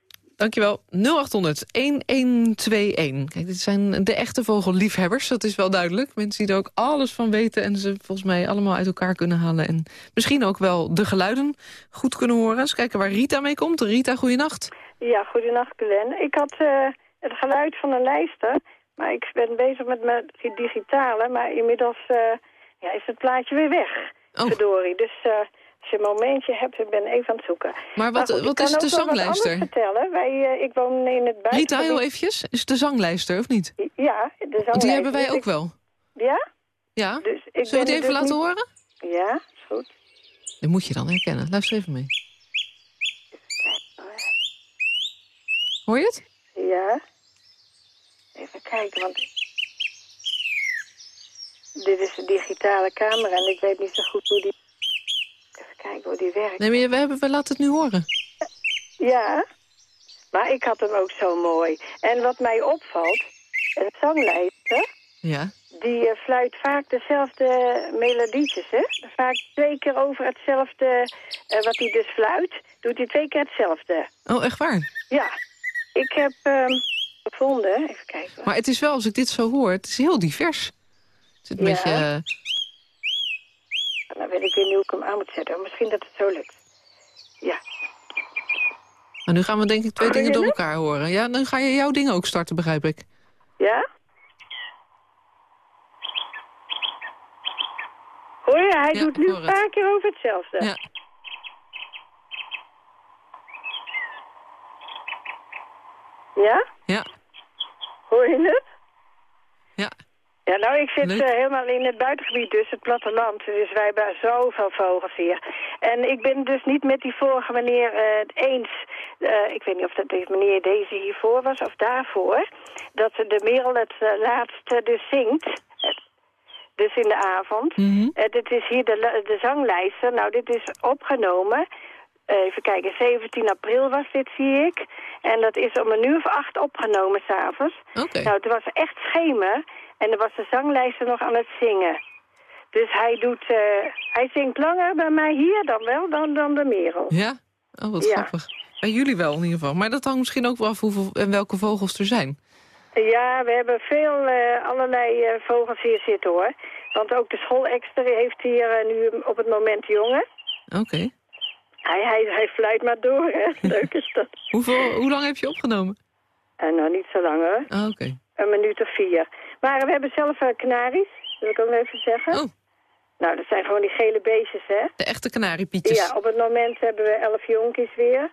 Speaker 3: Dankjewel. 0800 1121. Kijk, dit zijn de echte vogelliefhebbers, dat is wel duidelijk. Mensen die er ook alles van weten en ze volgens mij allemaal uit elkaar kunnen halen. En misschien ook wel de geluiden goed kunnen horen. Eens kijken waar Rita mee komt. Rita, goeienacht.
Speaker 7: Ja, goedenacht, Glenn. Ik had eh, het geluid van een lijster, maar ik ben bezig met mijn digitale, maar inmiddels eh, ja, is het plaatje weer weg.
Speaker 3: Oh.
Speaker 7: Verdorie. Dus eh, je een momentje hebt, ik ben even aan het zoeken.
Speaker 3: Maar wat,
Speaker 7: goed, ik
Speaker 3: wat is de zanglijster?
Speaker 7: anders vertellen. Wij, eh, ik woon in het buitengebied.
Speaker 3: Rita, heel eventjes. Is het de zanglijster of niet?
Speaker 7: Ja, de zanglijster.
Speaker 3: Die hebben wij ook
Speaker 7: ik-
Speaker 3: wel.
Speaker 7: Ja?
Speaker 3: Ja?
Speaker 7: Dus ik
Speaker 3: Zullen we
Speaker 7: ben
Speaker 3: het even
Speaker 7: dus
Speaker 3: laten
Speaker 7: niet-
Speaker 3: horen?
Speaker 7: Ja, is goed.
Speaker 3: Dat moet je dan herkennen. Luister even mee. Hoor je het?
Speaker 7: Ja. Even kijken, want... Dit is de digitale camera en ik weet niet zo goed hoe die... Kijken hoe die werkt.
Speaker 3: Nee, maar we, hebben, we laten het nu horen.
Speaker 7: Ja, maar ik had hem ook zo mooi. En wat mij opvalt, een zanglijster,
Speaker 3: Ja.
Speaker 7: die eh, fluit vaak dezelfde melodietjes, hè? Vaak twee keer over hetzelfde, eh, wat hij dus fluit, doet hij twee keer hetzelfde.
Speaker 3: Oh, echt waar?
Speaker 7: Ja, ik heb ehm, gevonden, even kijken.
Speaker 3: Maar het is wel, als ik dit zo hoor, het is heel divers. Het is een
Speaker 7: Ja.
Speaker 3: beetje... eh,
Speaker 7: Weet ik weer niet hoe ik hem aan moet zetten. Misschien dat het zo lukt. Ja,
Speaker 3: Maar nu gaan we denk ik twee dingen door elkaar horen. Ja, dan ga je jouw dingen ook starten, begrijp ik.
Speaker 7: ja? Hoor je, hij
Speaker 3: Ja,
Speaker 7: doet nu een paar keer over hetzelfde.
Speaker 3: Ja.
Speaker 7: Ja?
Speaker 3: Ja.
Speaker 7: Hoor je het?
Speaker 3: Ja.
Speaker 7: Ja, nou, ik zit eh, helemaal in het buitengebied, dus het platteland. Dus wij hebben zoveel vogels hier. En ik ben dus niet met die vorige meneer eh, het eens. eh, ik weet niet of dat deze meneer deze hiervoor was of daarvoor. Dat de merel het eh, laatste dus zingt. Eh, Dus in de avond.
Speaker 3: Mhm.
Speaker 7: Eh, dit is hier de, de zanglijster. Nou, dit is opgenomen. Eh, even kijken, 17 april was dit, zie ik. En dat is om een uur of acht opgenomen s'avonds.
Speaker 3: Oké.
Speaker 7: Nou, het was echt schemer. En er was de zanglijster nog aan het zingen. Dus hij doet... eh, hij zingt langer bij mij hier dan wel dan, dan de merel.
Speaker 3: Ja? Oh, wat
Speaker 7: Ja.
Speaker 3: grappig. Bij jullie wel in ieder geval. Maar dat hangt misschien ook wel af hoeveel, en welke vogels er zijn.
Speaker 7: Ja, we hebben veel eh, allerlei eh, vogels hier zitten hoor. Want ook de schoolexter heeft hier nu op het moment jongen.
Speaker 3: Oké.
Speaker 7: Hij, hij, hij fluit maar door, hè. [LAUGHS] Leuk is dat.
Speaker 3: Hoeveel, hoe lang heb je opgenomen?
Speaker 7: En nou, niet zo lang hoor.
Speaker 3: Ah, Oké.
Speaker 7: Een minuut of vier. Maar we hebben zelf eh, kanaries, wil ik ook nog even zeggen.
Speaker 3: Oh,
Speaker 7: Nou, dat zijn gewoon die gele beestjes, hè.
Speaker 3: de echte kanariepietjes.
Speaker 7: Ja, op het moment hebben we elf jonkies weer.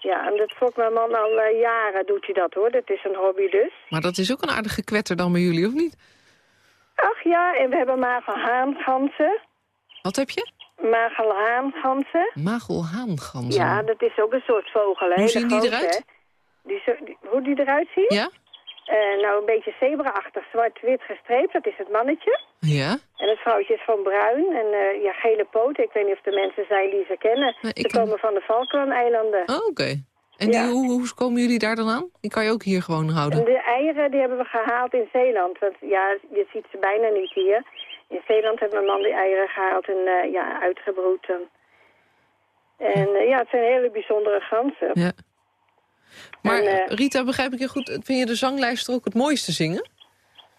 Speaker 7: Ja, en dat fokt mijn man al eh, jaren doet hij dat, hoor. Dat is een hobby dus.
Speaker 3: Maar dat is ook een aardige kwetter dan bij jullie, of niet?
Speaker 7: Ach ja, en we hebben magelhaanganzen.
Speaker 3: Wat heb je?
Speaker 7: Magelhaanganzen.
Speaker 3: Magelhaanganzen.
Speaker 7: Ja, dat is ook een soort vogel. hè.
Speaker 3: Hoe zien die eruit?
Speaker 7: hè. Die zo, die- hoe die eruit ziet?
Speaker 3: Ja?
Speaker 7: Eh, nou, een beetje zebra-achtig, zwart-wit gestreept. Dat is het mannetje.
Speaker 3: Ja?
Speaker 7: En het vrouwtje is van bruin en eh, ja, gele poten. Ik weet niet of er mensen zijn die ze kennen. Ze komen van de Falklandeilanden.
Speaker 3: Oh, oké. En die,
Speaker 7: Ja.
Speaker 3: hoe, hoe komen jullie daar dan aan? Die kan je ook hier gewoon
Speaker 7: En
Speaker 3: houden.
Speaker 7: de eieren die hebben we gehaald in Zeeland. Want ja, je ziet ze bijna niet hier. In Zeeland heeft mijn man die eieren gehaald en eh, ja, uitgebroed. En ja, het zijn hele bijzondere ganzen.
Speaker 3: Ja. Maar
Speaker 7: En, eh,
Speaker 3: Rita, begrijp ik je goed, vind je de zanglijster ook het mooiste zingen?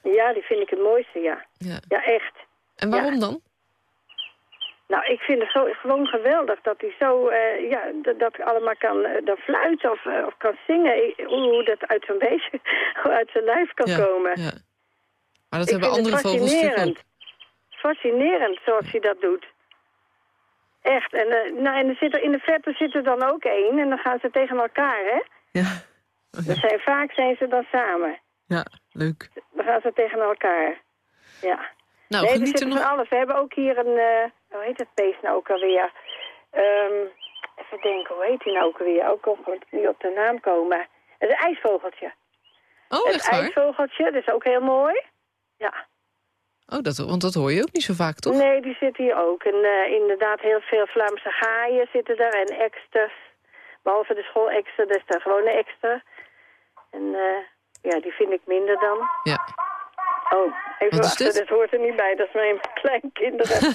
Speaker 7: Ja, die vind ik het mooiste, ja.
Speaker 3: Ja.
Speaker 7: Ja, echt.
Speaker 3: En waarom dan?
Speaker 7: Nou, ik vind het zo, gewoon geweldig dat hij zo, eh, ja, dat, dat allemaal kan eh, dan fluiten of, eh, of kan zingen. Hoe, dat uit zo'n [LAUGHS] beestje, uit zijn lijf kan
Speaker 3: ja.
Speaker 7: komen.
Speaker 3: Ja. Maar dat
Speaker 7: ik
Speaker 3: hebben andere
Speaker 7: het
Speaker 3: vogels
Speaker 7: fascinerend. Fascinerend zoals hij dat doet. Echt. En, eh, nou, en er zit er, in de verte zit er dan ook één. En dan gaan ze tegen elkaar, hè.
Speaker 3: Ja. [LAUGHS] Ja.
Speaker 7: zijn, vaak zijn ze dan samen.
Speaker 3: ja, leuk.
Speaker 7: Dan gaan ze tegen elkaar. Ja.
Speaker 3: Nou,
Speaker 7: nee, van
Speaker 3: nog...
Speaker 7: alles. We hebben ook hier een, eh, hoe heet het beest nou ook alweer? Ehm, even denken, hoe heet die nou ook alweer? Ook op, niet op de naam komen. Het is een ijsvogeltje.
Speaker 3: Oh,
Speaker 7: het
Speaker 3: echt waar?
Speaker 7: ijsvogeltje, dat is ook heel mooi. Ja.
Speaker 3: Oh, dat, want dat hoor je ook niet zo vaak, toch?
Speaker 7: Nee, die zit hier ook. En eh, inderdaad heel veel Vlaamse gaaien zitten daar en eksters. Behalve de is daar gewoon een ekster. En eh, ja, die vind ik minder dan.
Speaker 3: Ja.
Speaker 7: Oh, even
Speaker 3: Wat
Speaker 7: wachten, dat hoort er niet bij. Dat is mijn [LAUGHS] kleinkinderen. [LAUGHS]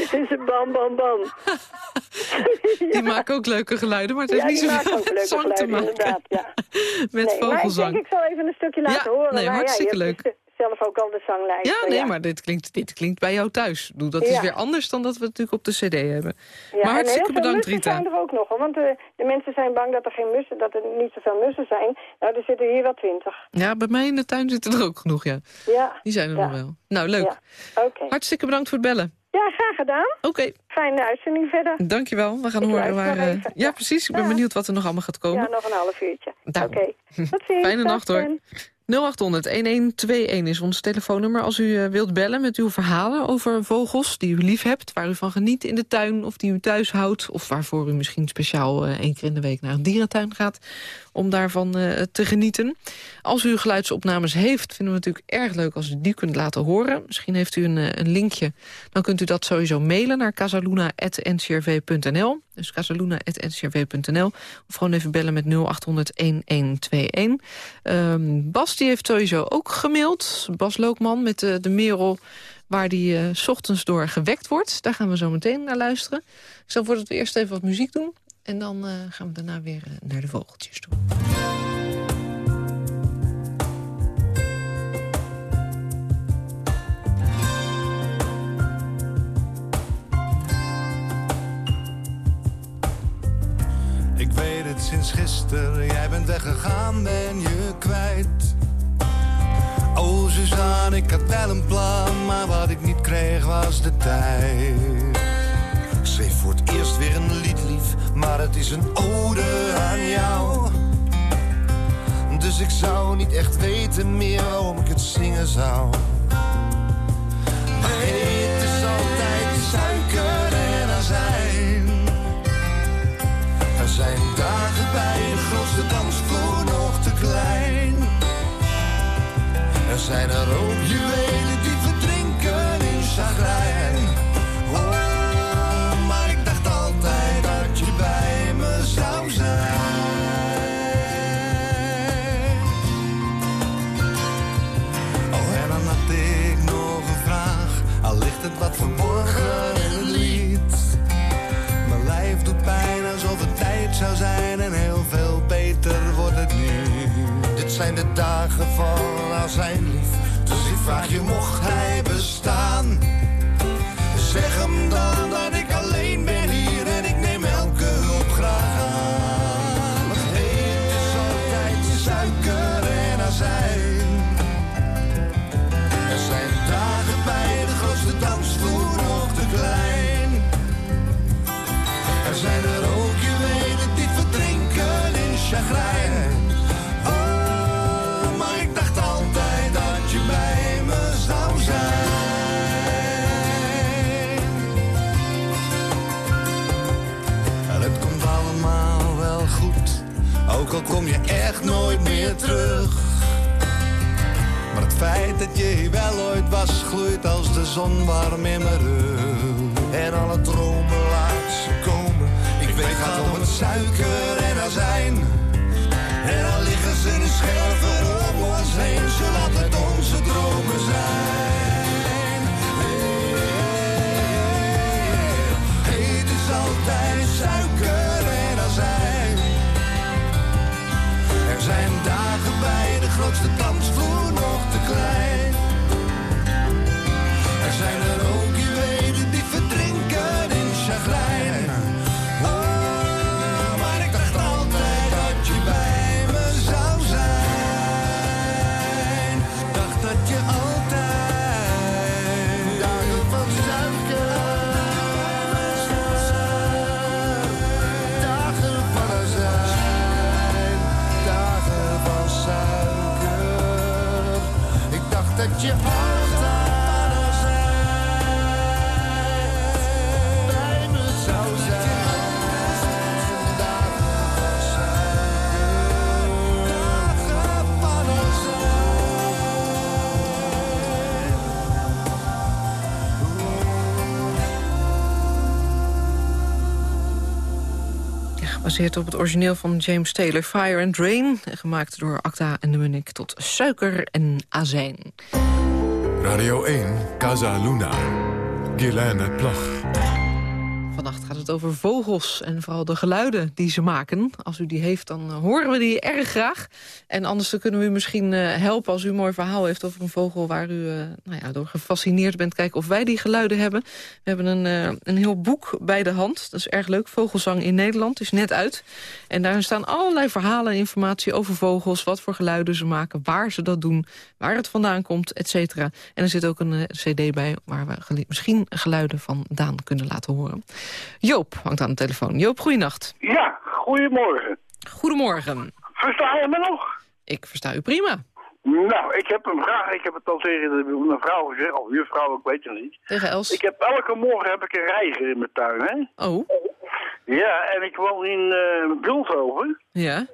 Speaker 7: Het is een bam, bam, bam. [LAUGHS]
Speaker 3: Die maken ook leuke geluiden, maar het heeft
Speaker 7: ja,
Speaker 3: niet zoveel met
Speaker 7: leuke
Speaker 3: zang te maken.
Speaker 7: inderdaad. Ja.
Speaker 3: Met
Speaker 7: nee, maar ik
Speaker 3: vogelzang.
Speaker 7: denk, ik zal even een stukje laten horen.
Speaker 3: nee,
Speaker 7: maar
Speaker 3: hartstikke leuk.
Speaker 7: Zelf ook al de zanglijst.
Speaker 3: Ja, nee, maar dit klinkt, dit klinkt bij jou thuis. Dat is
Speaker 7: Ja.
Speaker 3: weer anders dan dat we het natuurlijk op de cd hebben.
Speaker 7: Ja,
Speaker 3: maar hartstikke bedankt, Rita.
Speaker 7: zijn er ook nog, hoor, want de, de mensen zijn bang dat er geen mussen, dat er niet zoveel mussen zijn. Nou, er zitten hier wel twintig.
Speaker 3: Ja, bij mij in de tuin zitten er ook genoeg, ja.
Speaker 7: Ja,
Speaker 3: Die zijn er nog wel. Nou, leuk.
Speaker 7: ja. oké.
Speaker 3: Hartstikke bedankt voor het bellen.
Speaker 7: Ja, graag gedaan.
Speaker 3: Oké,
Speaker 7: Fijne uitzending verder.
Speaker 3: dankjewel. We gaan
Speaker 7: Ik
Speaker 3: horen waar... eh. Ja, precies. Ik ben benieuwd wat er nog allemaal gaat komen.
Speaker 7: Ja, nog een half uurtje. Oké, [LAUGHS] tot ziens.
Speaker 3: Fijne nacht, hoor.
Speaker 7: Ben.
Speaker 3: 0800-1121 is ons telefoonnummer. Als u eh, wilt bellen met uw verhalen over vogels die u lief hebt... waar u van geniet in de tuin of die u thuis houdt... of waarvoor u misschien speciaal eh, één keer in de week naar een dierentuin gaat... om daarvan eh, te genieten. Als u geluidsopnames heeft, vinden we het natuurlijk erg leuk... als u die kunt laten horen. Misschien heeft u een, eh, een linkje. Dan kunt u dat sowieso mailen naar casaluna.ncrv.nl. Dus casaluna.ncrv.nl. Of gewoon even bellen met 0800-1121. Ehm, Bas die heeft sowieso ook gemaild. Bas Lookman met de, merel waar die eh, s ochtends door gewekt wordt. Daar gaan we zo meteen naar luisteren. Ik zal voordat we eerst even wat muziek doen. En dan eh, gaan we daarna weer eh, naar de vogeltjes toe.
Speaker 8: Ik weet het sinds gisteren, jij bent weggegaan, ben je kwijt. Oh Suzanne, ik had wel een plan, maar wat ik niet kreeg was de tijd. Schreef voor het eerst weer een lied maar het is een ode aan jou. Dus ik zou niet echt weten meer waarom ik het zingen zou. Maar het is altijd suiker en azijn. Er zijn dagen bij van al zijn lief. Dus ik vraag je, mocht hij bestaan? Echt nooit meer terug. Maar het feit dat je hier wel ooit was, gloeit als de zon warm in mijn rug. En alle dromen laat ze komen. Ik weet gaat om het suiker en azijn. En al liggen ze in scherven om ons heen, zullen altijd onze dromen zijn. Grootste
Speaker 3: Gebaseerd op het origineel van James Taylor, Fire and Drain. Gemaakt door Acta en de Munnik tot suiker en azijn.
Speaker 2: Radio 1, Casa Luna. Guilaine Plag.
Speaker 3: Het over vogels en vooral de geluiden die ze maken. Als u die heeft, dan eh, horen we die erg graag. En anders kunnen we u misschien eh, helpen als u een mooi verhaal heeft... over een vogel waar u eh, nou ja, door gefascineerd bent. Kijken of wij die geluiden hebben. We hebben een, een heel boek bij de hand. Dat is erg leuk. Vogelzang in Nederland is net uit. En daar staan allerlei verhalen en informatie over vogels. Wat voor geluiden ze maken, waar ze dat doen... waar het vandaan komt, et cetera. En er zit ook een cd bij waar we misschien geluiden van Daan kunnen laten horen. Joop hangt aan de telefoon. Joop, goeienacht.
Speaker 9: Ja, goedemorgen.
Speaker 3: Goedemorgen.
Speaker 9: Versta je me nog?
Speaker 3: Ik versta u prima.
Speaker 9: Nou, ik heb een vraag. Ik heb het al tegen de, mijn vrouw gezegd, of juffrouw, ik weet het niet.
Speaker 3: Tegen Els.
Speaker 9: Ik heb elke morgen heb ik een reiger in mijn tuin, hè?
Speaker 3: Oh,
Speaker 9: Ja, en ik woon in Beeldhoven.
Speaker 3: ja.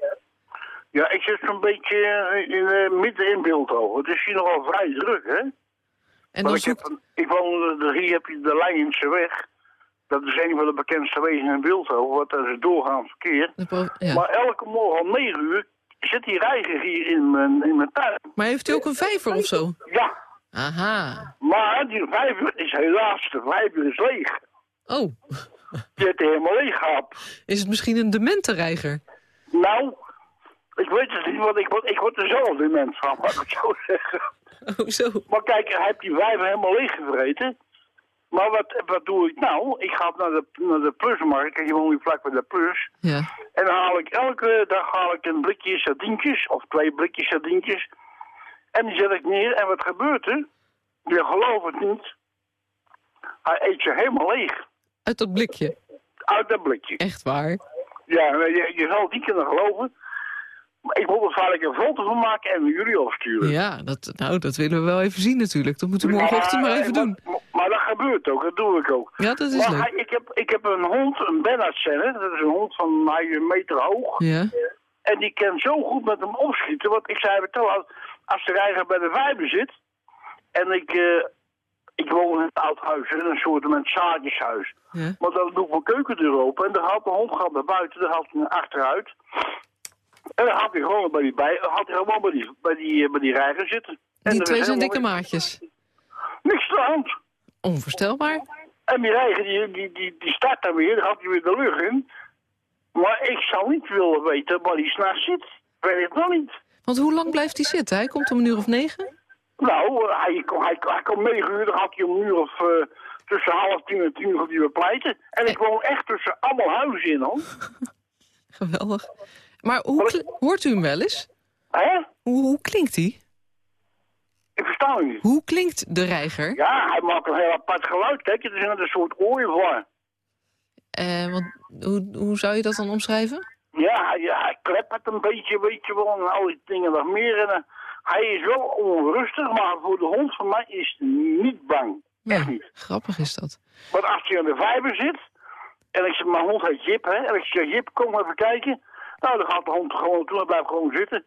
Speaker 9: Ja, ik zit zo'n beetje eh, in, eh, midden in Beeldhoven. Het is hier nogal vrij druk, hè?
Speaker 3: En dan
Speaker 9: ik, heb,
Speaker 3: zoekt...
Speaker 9: ik woon, hier heb je de Leijense weg. Dat is een van de bekendste wegen in Beeldhoven, want dat is doorgaand verkeer.
Speaker 3: Ja.
Speaker 9: Maar elke morgen om 9 uur zit die reiger hier in mijn, in mijn tuin.
Speaker 3: Maar heeft u ook een vijver of zo?
Speaker 9: Ja,
Speaker 3: Aha.
Speaker 9: maar die vijf uur is helaas, de vijf uur is leeg.
Speaker 3: Oh,
Speaker 9: Die heeft helemaal leeg gehad.
Speaker 3: is het misschien een demente reiger?
Speaker 9: Nou, ik weet het niet, want ik word, ik word er zelf een mens van, mag ik het zo zeggen.
Speaker 3: Oh, zo.
Speaker 9: Maar kijk, hij heeft die vijf helemaal leeg gevreten. Maar wat, wat doe ik nou? Ik ga naar de, naar de plusmarkt, je woont hier vlak bij de plus.
Speaker 3: Ja.
Speaker 9: En dan haal ik elke dag haal ik een blikje sardientjes, of twee blikjes sardientjes. En die zet ik neer. En wat gebeurt er? Je gelooft het niet. Hij eet ze helemaal leeg.
Speaker 3: Uit dat blikje.
Speaker 9: Uit dat blikje.
Speaker 3: Echt waar.
Speaker 9: Ja, je, je zal het niet kunnen geloven. Ik moet er vaak een foto van maken en jullie opsturen.
Speaker 3: Ja, dat, nou, dat willen we wel even zien natuurlijk. Dat moeten we morgenochtend maar even doen.
Speaker 9: Maar, maar dat gebeurt ook, dat doe ik ook.
Speaker 3: Ja, dat is
Speaker 9: Maar
Speaker 3: leuk.
Speaker 9: hij- ik, heb, ik heb een hond, een Bernardsen, dat is een hond van hij is een meter hoog.
Speaker 3: Ja,
Speaker 9: En die kan zo goed met hem opschieten. Want ik zei het al, als, de reiger bij de vijver zit. En ik, eh, ik woon in een oud huis, in een soort zaadjeshuis.
Speaker 3: ja.
Speaker 9: Maar dan doe ik mijn keukendeur open. En dan had de hond gaat naar buiten, dan had hij naar achteruit. En dan had hij gewoon bij die, bij, had hij gewoon bij die, bij die, eh, bij die zitten. En
Speaker 3: Die twee zijn dikke maatjes.
Speaker 9: Niks de hand.
Speaker 3: Onvoorstelbaar.
Speaker 9: En die reiger die, die, die, die start dan weer, dan had hij weer de lucht in. Maar ik zou niet willen weten waar hij s'nachts zit. Weet ik nog niet.
Speaker 3: Want hoe lang blijft hij zitten? Hij komt om een uur of negen?
Speaker 9: Nou, eh, hij, hij, hij komt negen uur, dan had hij om een uur of eh, tussen half tien en tien uur die we pleiten. En ik woon echt tussen allemaal huizen in, hoor. [LAUGHS]
Speaker 3: Geweldig. Maar hoe hoort u hem wel eens?
Speaker 9: Hè?
Speaker 3: Hoe, hoe klinkt hij?
Speaker 9: Ik versta hem niet.
Speaker 3: Hoe klinkt de reiger?
Speaker 9: Ja, hij maakt een heel apart geluid. Kijk, het is net een soort ooievaar.
Speaker 3: Eh, want, hoe, hoe zou je dat dan omschrijven?
Speaker 9: Ja, hij, ja, hij kleppert een beetje, weet je wel, en al die dingen nog meer. En, eh, hij is wel onrustig, maar voor de hond van mij is hij niet bang. Echt
Speaker 3: Nee,
Speaker 9: niet.
Speaker 3: grappig is dat.
Speaker 9: Want als hij aan de vijver zit, en ik zeg, mijn hond heet Jip, hè, en ik zeg, Jip, kom even kijken. Nou, dan gaat de hond gewoon toe en blijft gewoon zitten.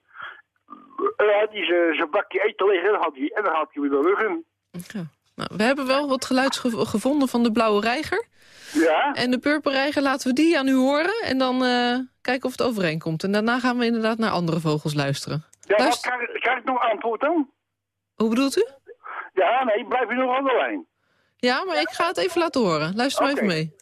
Speaker 9: En dan had hij zijn- bakje eten liggen, en dan had hij, en dan had hij weer de rug in.
Speaker 3: Ja. Nou, we hebben wel wat geluids ge- gevonden van de blauwe reiger.
Speaker 9: Ja,
Speaker 3: En de purperreiger laten we die aan u horen. En dan eh, kijken of het overeenkomt. En daarna gaan we inderdaad naar andere vogels luisteren.
Speaker 9: ja
Speaker 3: Luister-
Speaker 9: ik nog antwoord dan?
Speaker 3: Hoe bedoelt u?
Speaker 9: Ja, nee, blijf je nog aan de lijn.
Speaker 3: Ja, maar ik ga het even laten horen. Luister maar even mee.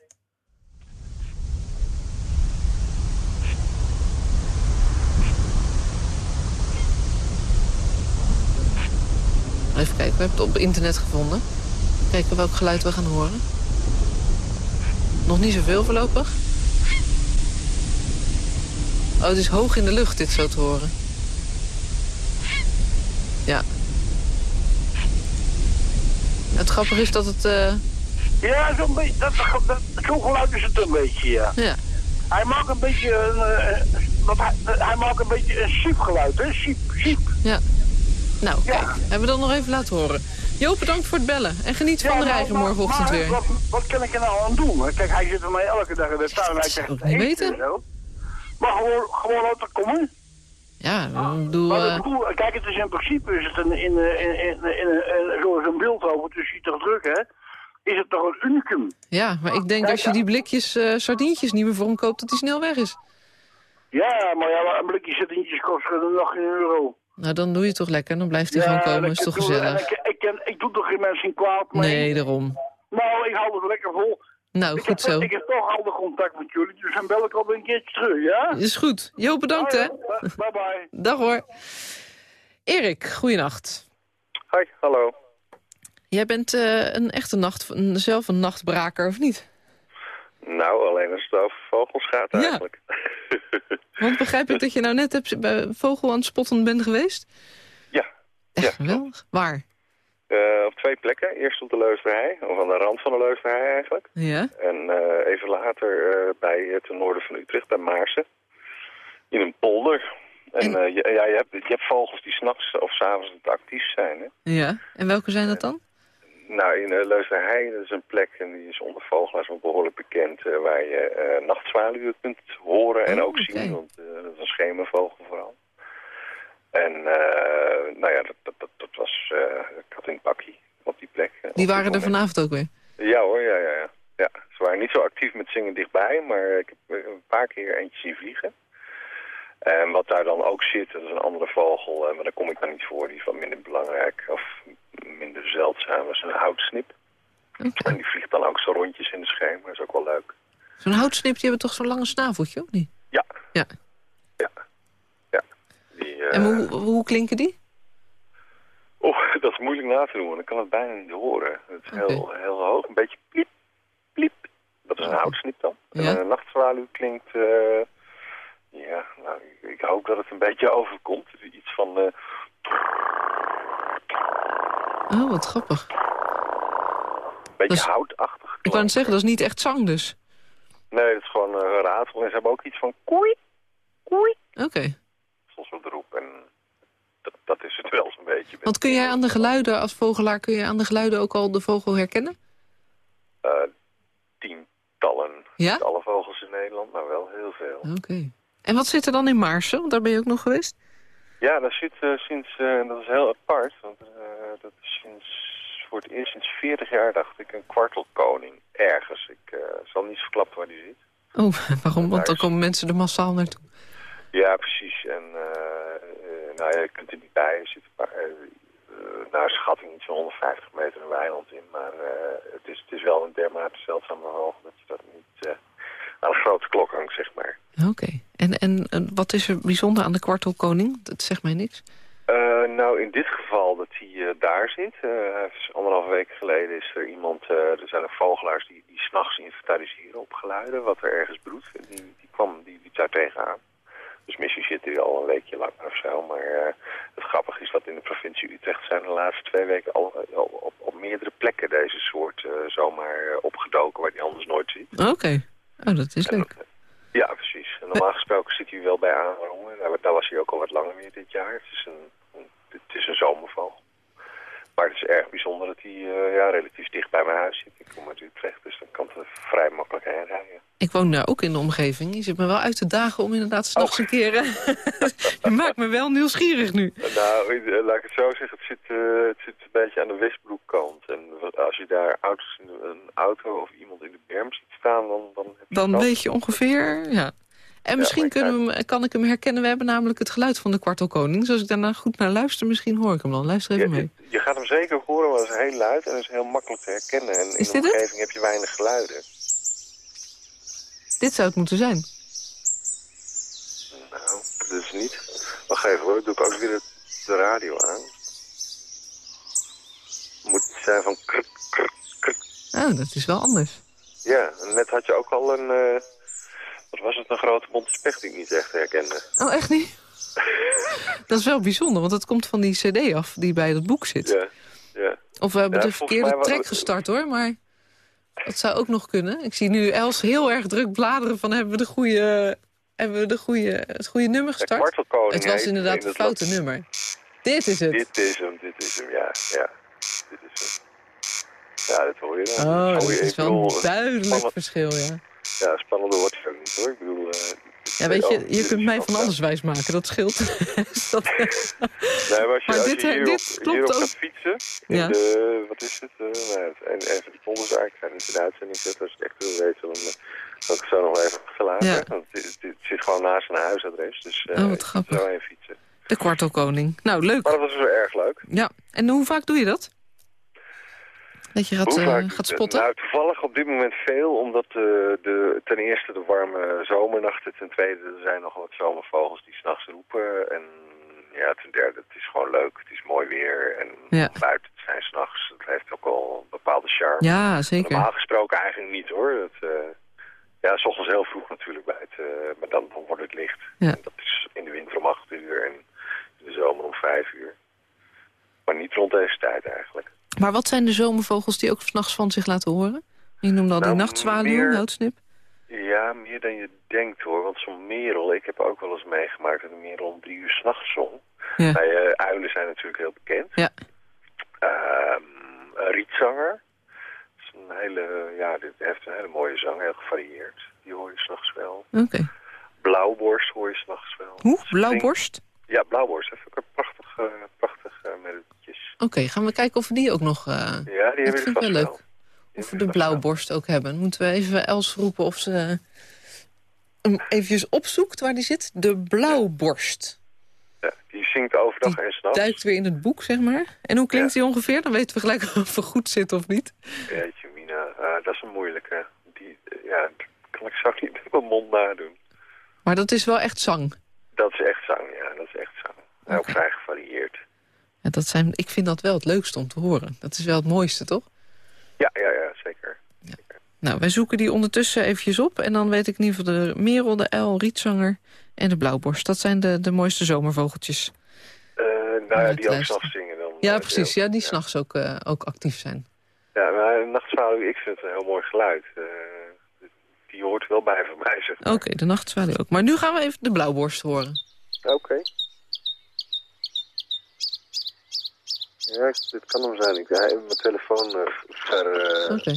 Speaker 3: Even kijken, we hebben het op internet gevonden. Kijken welk geluid we gaan horen. Nog niet zoveel voorlopig. Oh, het is hoog in de lucht dit zo te horen. Ja. Het grappige is dat het... eh,
Speaker 9: Ja, zo'n beetje, dat, dat, zo'n geluid is het een beetje, ja.
Speaker 3: ja,
Speaker 9: Hij maakt een beetje een, eh, wat hij, hij maakt een beetje een siepgeluid, hè? Siep, siep.
Speaker 3: Ja. Nou,
Speaker 9: Ja.
Speaker 3: kijk. Hebben we dan nog even laten horen. Joop, bedankt voor het bellen. En geniet van de reiger
Speaker 9: maar-
Speaker 3: morgenochtend
Speaker 9: maar,
Speaker 3: weer.
Speaker 9: Wat, wat kan ik er nou aan doen? hè? Kijk, hij zit bij mij elke dag in de tuin. Hij
Speaker 3: Dat zou ik niet
Speaker 9: eten
Speaker 3: weten.
Speaker 9: zo. Maar gewoon, gewoon uit komen.
Speaker 3: Ja, ik bedoel...
Speaker 9: Maar
Speaker 3: eh,
Speaker 9: ik bedoel, kijk, het is in principe is het een, in, in, in, in, in, zoals een beeld over, dus je toch druk, hè? Is het toch een unicum?
Speaker 3: ja, maar ik denk als je die blikjes eh, sardientjes niet meer voor hem koopt... dat hij snel weg is.
Speaker 9: Ja, maar ja, een blikje sardientjes kost er nog geen euro.
Speaker 3: Nou, dan doe je toch lekker. Dan blijft hij
Speaker 9: ja,
Speaker 3: gewoon komen.
Speaker 9: en
Speaker 3: Is toch
Speaker 9: doe-
Speaker 3: gezellig.
Speaker 9: Ik, ik, ken- ik doe toch geen mensen kwaad mee?
Speaker 3: Nee, daarom.
Speaker 9: Nou, ik hou het lekker vol.
Speaker 3: Nou,
Speaker 9: ik,
Speaker 3: goed
Speaker 9: heb,
Speaker 3: zo.
Speaker 9: ik heb toch al de contact met jullie, dus dan bel ik alweer een keertje terug, ja?
Speaker 3: Is goed. Joop, bedankt hè.
Speaker 9: Bye bye. [LAUGHS]
Speaker 3: Dag hoor. Erik, goeienacht.
Speaker 10: Hoi, hallo.
Speaker 3: Jij bent eh, een echte nacht, een- zelf een nachtbraker, of niet?
Speaker 10: Nou, alleen als het over vogels gaat
Speaker 3: Ja.
Speaker 10: eigenlijk. [LAUGHS]
Speaker 3: Want begrijp ik dat je nou net hebt bij vogel aan het spotten bent geweest?
Speaker 10: Ja.
Speaker 3: Echt
Speaker 10: Ja,
Speaker 3: geweldig. Waar?
Speaker 10: Eh, op twee plekken. Eerst op de Leusterhei, of aan de rand van de Leusterhei eigenlijk.
Speaker 3: Ja.
Speaker 10: En eh, even later eh, bij het ten noorden van Utrecht, bij Maarsen. In een polder. En
Speaker 3: En-
Speaker 10: je, ja, je, hebt, je hebt vogels die s'nachts of s'avonds actief zijn. Hè?
Speaker 3: Ja. En welke zijn dat dan?
Speaker 10: Nou, in uh, Leusterhei, dat is een plek en die is onder vogelaars wel behoorlijk bekend... eh, waar je eh nachtzwaluwen kunt horen en
Speaker 3: Oh,
Speaker 10: ook zien, want eh, dat is een schemervogel vooral. En eh, nou ja, dat, dat, dat, dat was uh, kat in het bakkie op die plek. eh,
Speaker 3: Die waren er vanavond ook weer.
Speaker 10: Ja hoor, ja, ja, ja. ja. Ze waren niet zo actief met zingen dichtbij, maar ik heb eh, een paar keer eentje zien vliegen. En wat daar dan ook zit, dat is een andere vogel, eh, maar daar kom ik dan niet voor. Die is wat minder belangrijk of minder zeldzaam. Is een houtsnip. En die vliegt dan ook zo rondjes in de scherm. Dat is ook wel leuk.
Speaker 3: Zo'n houtsnip, die hebben toch zo'n lange snaveltje, of niet?
Speaker 10: Ja.
Speaker 3: Ja.
Speaker 10: Ja. Ja. Die, eh,
Speaker 3: En hoe, hoe klinken die?
Speaker 10: Oh, [LAUGHS] dat is moeilijk na te doen, ik kan het bijna niet horen. Het is heel, heel hoog, een beetje pliep, pliep. Dat is een
Speaker 3: Oké.
Speaker 10: houtsnip dan. En een nachtzwaluw klinkt, eh, ja, nou, ik, ik hoop dat het een beetje overkomt. Iets van, eh,
Speaker 3: Oh, wat grappig.
Speaker 10: een beetje
Speaker 3: Dat is-
Speaker 10: houtachtig.
Speaker 3: Ik wou net zeggen, dat is niet echt zang dus.
Speaker 10: Nee, dat is gewoon eh, een raadsel. En ze hebben ook iets van koei, koei.
Speaker 3: Oké.
Speaker 10: Zoals het wel zo'n beetje.
Speaker 3: Want kun jij aan de geluiden, als vogelaar, kun je aan de geluiden ook al de vogel herkennen?
Speaker 10: Uh, tientallen.
Speaker 3: Ja?
Speaker 10: Niet alle vogels in Nederland, maar wel heel veel.
Speaker 3: Oké. En wat zit er dan in Maarsen? Want daar ben je ook nog geweest?
Speaker 10: Ja, daar zit uh, sinds, uh, dat is heel apart, want uh, dat is sinds, voor het eerst sinds 40 jaar dacht ik een kwartelkoning ergens. Ik zal niet verklappen waar die zit.
Speaker 3: Oh, [LAUGHS] waarom? Want dan komen mensen er massaal naartoe.
Speaker 10: Ja, precies. En nou ja, je kunt er niet bij. Er zit een paar, naar schatting iets van 150 meter een weiland in, maar het, is, het is wel een dermate zeldzame hoogte dat je dat niet aan een grote klok hangt, zeg maar.
Speaker 3: Oké. En, en, wat is er bijzonder aan de kwartelkoning? Dat zegt mij niks.
Speaker 10: Uh, nou, in dit geval dat hij uh, daar zit. Uh, anderhalve week geleden is er iemand... er zijn er vogelaars die, die s'nachts inventariseren op geluiden... wat er ergens broedt. Die, die kwam, die liep daar tegenaan. Dus misschien zit hij al een weekje lang of zo. Maar het grappige is dat in de provincie Utrecht... zijn de laatste twee weken al, al op, op, meerdere plekken deze soort zomaar opgedoken... waar hij anders nooit ziet.
Speaker 3: Oké. Okay. Oh, dat is leuk.
Speaker 10: Ja, precies. En normaal gesproken zit hij wel bij aanrongen. Daar, daar was hij ook al wat langer weer dit jaar. Het is een, het is een zomervogel. Maar het is erg bijzonder dat hij uh, ja, relatief dicht bij mijn huis zit. Ik kom uit Utrecht, dus dan kan het vrij makkelijk heen rijden.
Speaker 3: Ik woon daar ook in de omgeving. Je zit me wel uit te dagen om inderdaad s'nachts oh. een keer... [LAUGHS] je maakt me wel nieuwsgierig nu.
Speaker 10: Nou, laat ik het zo zeggen. Het zit, uh, het zit een beetje aan de Westbroekkant. En als je daar auto's, een auto of iemand in de berm ziet staan... dan, dan,
Speaker 3: dan weet je ongeveer... Ja. En misschien ja, kunnen we hem, kan ik hem herkennen. We hebben namelijk het geluid van de kwartelkoning. Dus als ik daarna goed naar luister, misschien hoor ik hem dan. Luister even mee.
Speaker 10: Je, je, gaat hem zeker horen, want het is heel luid en het is heel makkelijk te herkennen. En in
Speaker 3: de
Speaker 10: omgeving
Speaker 3: het?
Speaker 10: heb je weinig geluiden.
Speaker 3: Dit zou het moeten zijn.
Speaker 10: Nou, dat is niet. Wacht even hoor, doe ik ook weer de radio aan. Moet het zijn van krk, krk.
Speaker 3: Oh, dat is wel anders.
Speaker 10: Ja, net had je ook al een... Uh, wat was het, een grote bonte specht die ik niet echt herkende.
Speaker 3: Oh, echt niet? [LAUGHS] dat is wel bijzonder, want het komt van die cd af die bij dat boek zit.
Speaker 10: Ja, ja.
Speaker 3: Of we hebben
Speaker 10: Ja,
Speaker 3: de verkeerde track gestart hoor, maar dat zou ook nog kunnen. Ik zie nu Els heel erg druk bladeren van hebben we de goede, hebben we de goede, het goede nummer gestart? Het was inderdaad
Speaker 10: in
Speaker 3: een
Speaker 10: het
Speaker 3: foute
Speaker 10: land-
Speaker 3: nummer. Dit is het.
Speaker 10: Dit is hem, dit is hem, ja. Ja, dit is hem. Ja, dat hoor je dan.
Speaker 3: Oh, dat is wel een duidelijk verschil, ja.
Speaker 10: Ja, spannender wordt het ook niet hoor. Ik bedoel... eh,
Speaker 3: Ja, weet je, je
Speaker 10: is
Speaker 3: kunt mij van alles wijs maken, dat scheelt. [LAUGHS] Dus dat-
Speaker 10: Nee, maar als je,
Speaker 3: Maar
Speaker 10: als
Speaker 3: dit,
Speaker 10: je
Speaker 3: eh,
Speaker 10: hierop,
Speaker 3: dit klopt
Speaker 10: hierop
Speaker 3: ook.
Speaker 10: gaat fietsen, in
Speaker 3: Ja.
Speaker 10: de, wat is het, uh, nou, en, even de polderzaak zijn in de uitzending zet, als je het echt wil weten, dan uh, zal ik zo nog even.
Speaker 3: Ja.
Speaker 10: Want het, zit gewoon naast een huisadres, dus uh,
Speaker 3: Oh, wat grappig.
Speaker 10: zo even fietsen.
Speaker 3: De kwartelkoning. Nou, leuk.
Speaker 10: Maar dat was wel erg leuk.
Speaker 3: Ja, en hoe vaak doe je dat? Dat je gaat, eh, gaat spotten?
Speaker 10: Nou, toevallig op dit moment veel, omdat eh, de, ten eerste de warme zomernachten, ten tweede er zijn nog wat zomervogels die s'nachts roepen. En ja, ten derde, het is gewoon leuk, het is mooi weer en
Speaker 3: Ja.
Speaker 10: buiten te zijn s'nachts, het heeft ook al een bepaalde charme.
Speaker 3: Ja, zeker.
Speaker 10: Normaal gesproken eigenlijk niet hoor. Dat, eh, ja, s ochtends heel vroeg natuurlijk eh, maar dan, dan wordt het licht.
Speaker 3: Ja.
Speaker 10: En dat is in de winter om acht uur en in de zomer om vijf uur. Maar niet rond deze tijd eigenlijk.
Speaker 3: Maar wat zijn de zomervogels die ook s'nachts van zich laten horen? Je noemde al die
Speaker 10: Nou,
Speaker 3: nachtzwaluw,
Speaker 10: meer-
Speaker 3: houtsnip.
Speaker 10: Ja, meer dan je denkt hoor. Want zo'n merel, ik heb ook wel eens meegemaakt dat een merel om drie uur s'nachts zong.
Speaker 3: Ja.
Speaker 10: Eh, uilen zijn natuurlijk heel bekend.
Speaker 3: Ja.
Speaker 10: Ehm, een rietzanger. Dat is een hele, ja, dit heeft een hele mooie zang, heel gevarieerd. Die hoor je s'nachts wel.
Speaker 3: Oké.
Speaker 10: Blauwborst hoor je s'nachts wel.
Speaker 3: Hoe? Blauwborst?
Speaker 10: Ja, blauwborst. Heeft ook een prachtig, eh prachtig
Speaker 3: Oké, gaan we kijken of we die ook nog... eh,
Speaker 10: Ja, die hebben we
Speaker 3: vind ik
Speaker 10: vast
Speaker 3: wel leuk.
Speaker 10: Die
Speaker 3: Of we de blauwborst ook hebben. Moeten we even Els roepen of ze hem eventjes opzoekt waar die zit? De blauwborst.
Speaker 10: Ja, die zingt overdag en s'nachts.
Speaker 3: Duikt weer in het boek, zeg maar. En hoe klinkt die ongeveer? Dan weten we gelijk of we goed zitten of niet.
Speaker 10: Jeetje, Mina, eh, dat is een moeilijke. Die, eh, ja, kan ik zo niet met mijn mond nadoen.
Speaker 3: Maar dat is wel echt zang.
Speaker 10: Dat is echt zang, ja, dat is echt zang. Ook vrij gevarieerd.
Speaker 3: Ja, dat zijn, ik vind dat wel het leukste om te horen. Dat is wel het mooiste, toch?
Speaker 10: Ja, ja, ja, zeker.
Speaker 3: Nou, wij zoeken die ondertussen eventjes op. En dan weet ik in ieder geval de merel, de uil, rietzanger en de blauwborst. Dat zijn de, de mooiste zomervogeltjes.
Speaker 10: Eh, nou ja, die ook s'nachts zingen dan.
Speaker 3: Ja,
Speaker 10: eh,
Speaker 3: precies. Ja, die s'nachts ook, eh, ook actief zijn.
Speaker 10: Ja, maar nachtzwaluw, ik vind het een heel mooi geluid. Die hoort wel bij voor mij, zeg maar.
Speaker 3: Oké, de nachtzwaluw ook. Maar nu gaan we even de blauwborst horen.
Speaker 10: Oké. Ja, ik- dit kan hem zijn. Ik heb mijn telefoon eh, ver... eh,
Speaker 3: Oké.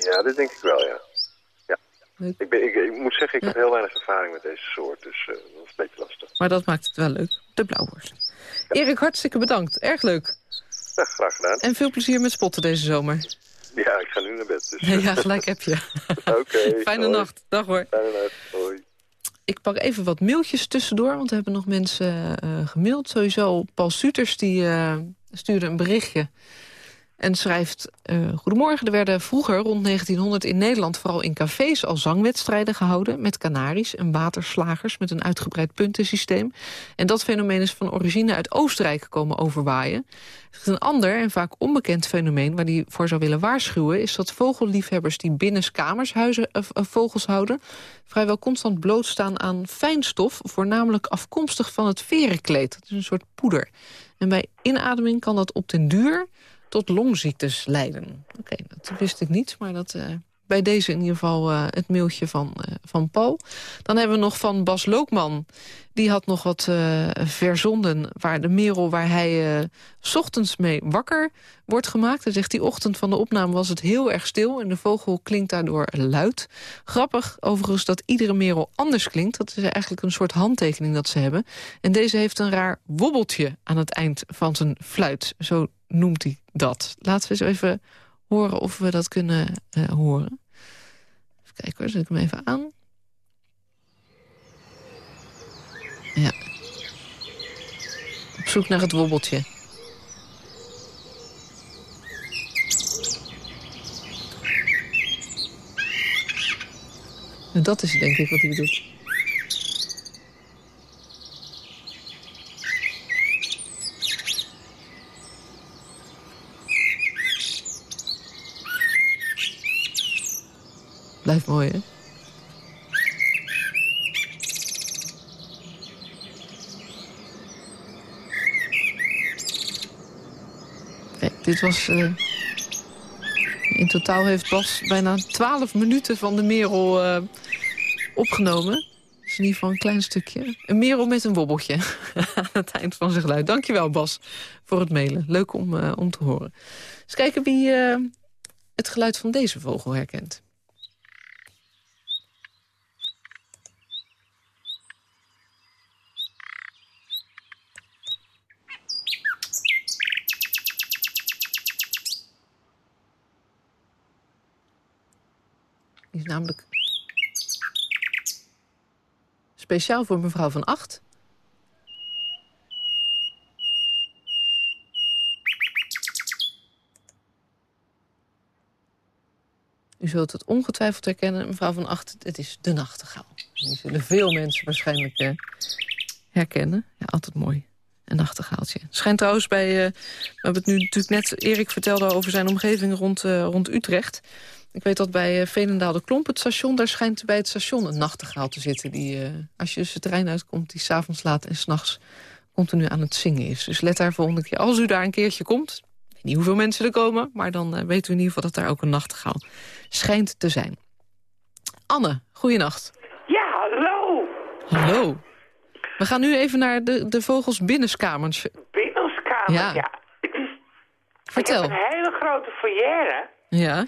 Speaker 10: Ja, dit denk ik wel, ja. ja.
Speaker 3: Leuk.
Speaker 10: Ik, ben, ik, ik moet zeggen, ik
Speaker 3: Ja.
Speaker 10: heb heel weinig ervaring met deze soort, dus eh, dat is een beetje lastig.
Speaker 3: Maar dat maakt het wel leuk. De blauwworst. Erik, hartstikke bedankt. Erg leuk.
Speaker 10: Ja, graag gedaan.
Speaker 3: En veel plezier met spotten deze zomer.
Speaker 10: Ja, ik ga nu naar bed, dus... [LAUGHS]
Speaker 3: Ja, gelijk heb je. [LAUGHS]
Speaker 10: Oké.
Speaker 3: Fijne
Speaker 10: hoi.
Speaker 3: nacht. Dag hoor.
Speaker 10: Fijne nacht.
Speaker 3: Ik pak even wat mailtjes tussendoor, want we hebben nog mensen eh, gemaild. Sowieso Paul Suters, die eh, stuurde een berichtje en schrijft... eh, Goedemorgen, er werden vroeger rond 1900 in Nederland... vooral in cafés al zangwedstrijden gehouden... met kanaries en waterslagers met een uitgebreid puntensysteem. En dat fenomeen is van origine uit Oostenrijk komen overwaaien. Een ander en vaak onbekend fenomeen waar hij voor zou willen waarschuwen... is dat vogelliefhebbers die binnenskamers huizen, eh, eh, vogels houden... vrijwel constant blootstaan aan fijnstof... voornamelijk afkomstig van het verenkleed. Dat is een soort poeder. En bij inademing kan dat op den duur tot longziektes leiden. Oké, dat wist ik niet, maar dat... eh, bij deze in ieder geval eh, het mailtje van, eh, van Paul. Dan hebben we nog van Bas Lookman. Die had nog wat verzonden waar de merel waar hij 's ochtends mee wakker wordt gemaakt. Hij zegt die ochtend van de opname was het heel erg stil... en de vogel klinkt daardoor luid. Grappig overigens dat iedere merel anders klinkt. Dat is eigenlijk een soort handtekening dat ze hebben. En deze heeft een raar wobbeltje aan het eind van zijn fluit. Zo noemt hij dat. Laten we eens even horen of we dat kunnen eh, horen. Even kijken hoor, zet ik hem even aan. Ja. Op zoek naar het wobbeltje. Dat is denk ik wat hij bedoelt. Blijft mooi, hè? Dit was... eh, in totaal heeft Bas bijna 12 minuten van de merel eh, opgenomen. Is in ieder geval een klein stukje. Een merel met een wobbeltje [LAUGHS] aan het eind van zijn geluid. Dankjewel Bas voor het mailen. Leuk om, eh, om te horen. Eens kijken wie het geluid van deze vogel herkent. Die is namelijk speciaal voor mevrouw van Acht. U zult het ongetwijfeld herkennen, mevrouw van Acht. Het is de nachtegaal. Die zullen veel mensen waarschijnlijk eh, herkennen. Ja, altijd mooi. Een nachtegaaltje. Schijnt trouwens bij... eh, we hebben het nu natuurlijk net... Erik vertelde over zijn omgeving rond, eh, rond Utrecht. Ik weet dat bij eh, Veenendaal de Klomp, het station... daar schijnt bij het station een nachtegaal te zitten... die, eh, als je dus het terrein uitkomt, die s'avonds laat en s'nachts continu aan het zingen is. Dus let daar volgende keer, als u daar een keertje komt... ik weet niet hoeveel mensen er komen... maar dan eh, weet u in ieder geval dat daar ook een nachtegaal schijnt te zijn. Anne, goeienacht.
Speaker 11: Ja, hallo.
Speaker 3: Hallo. We gaan nu even naar de, de vogels binnenskamers.
Speaker 11: Binnenskamer,
Speaker 3: Ja.
Speaker 11: ja.
Speaker 3: Vertel.
Speaker 11: Ik heb een hele grote foyer
Speaker 3: Ja.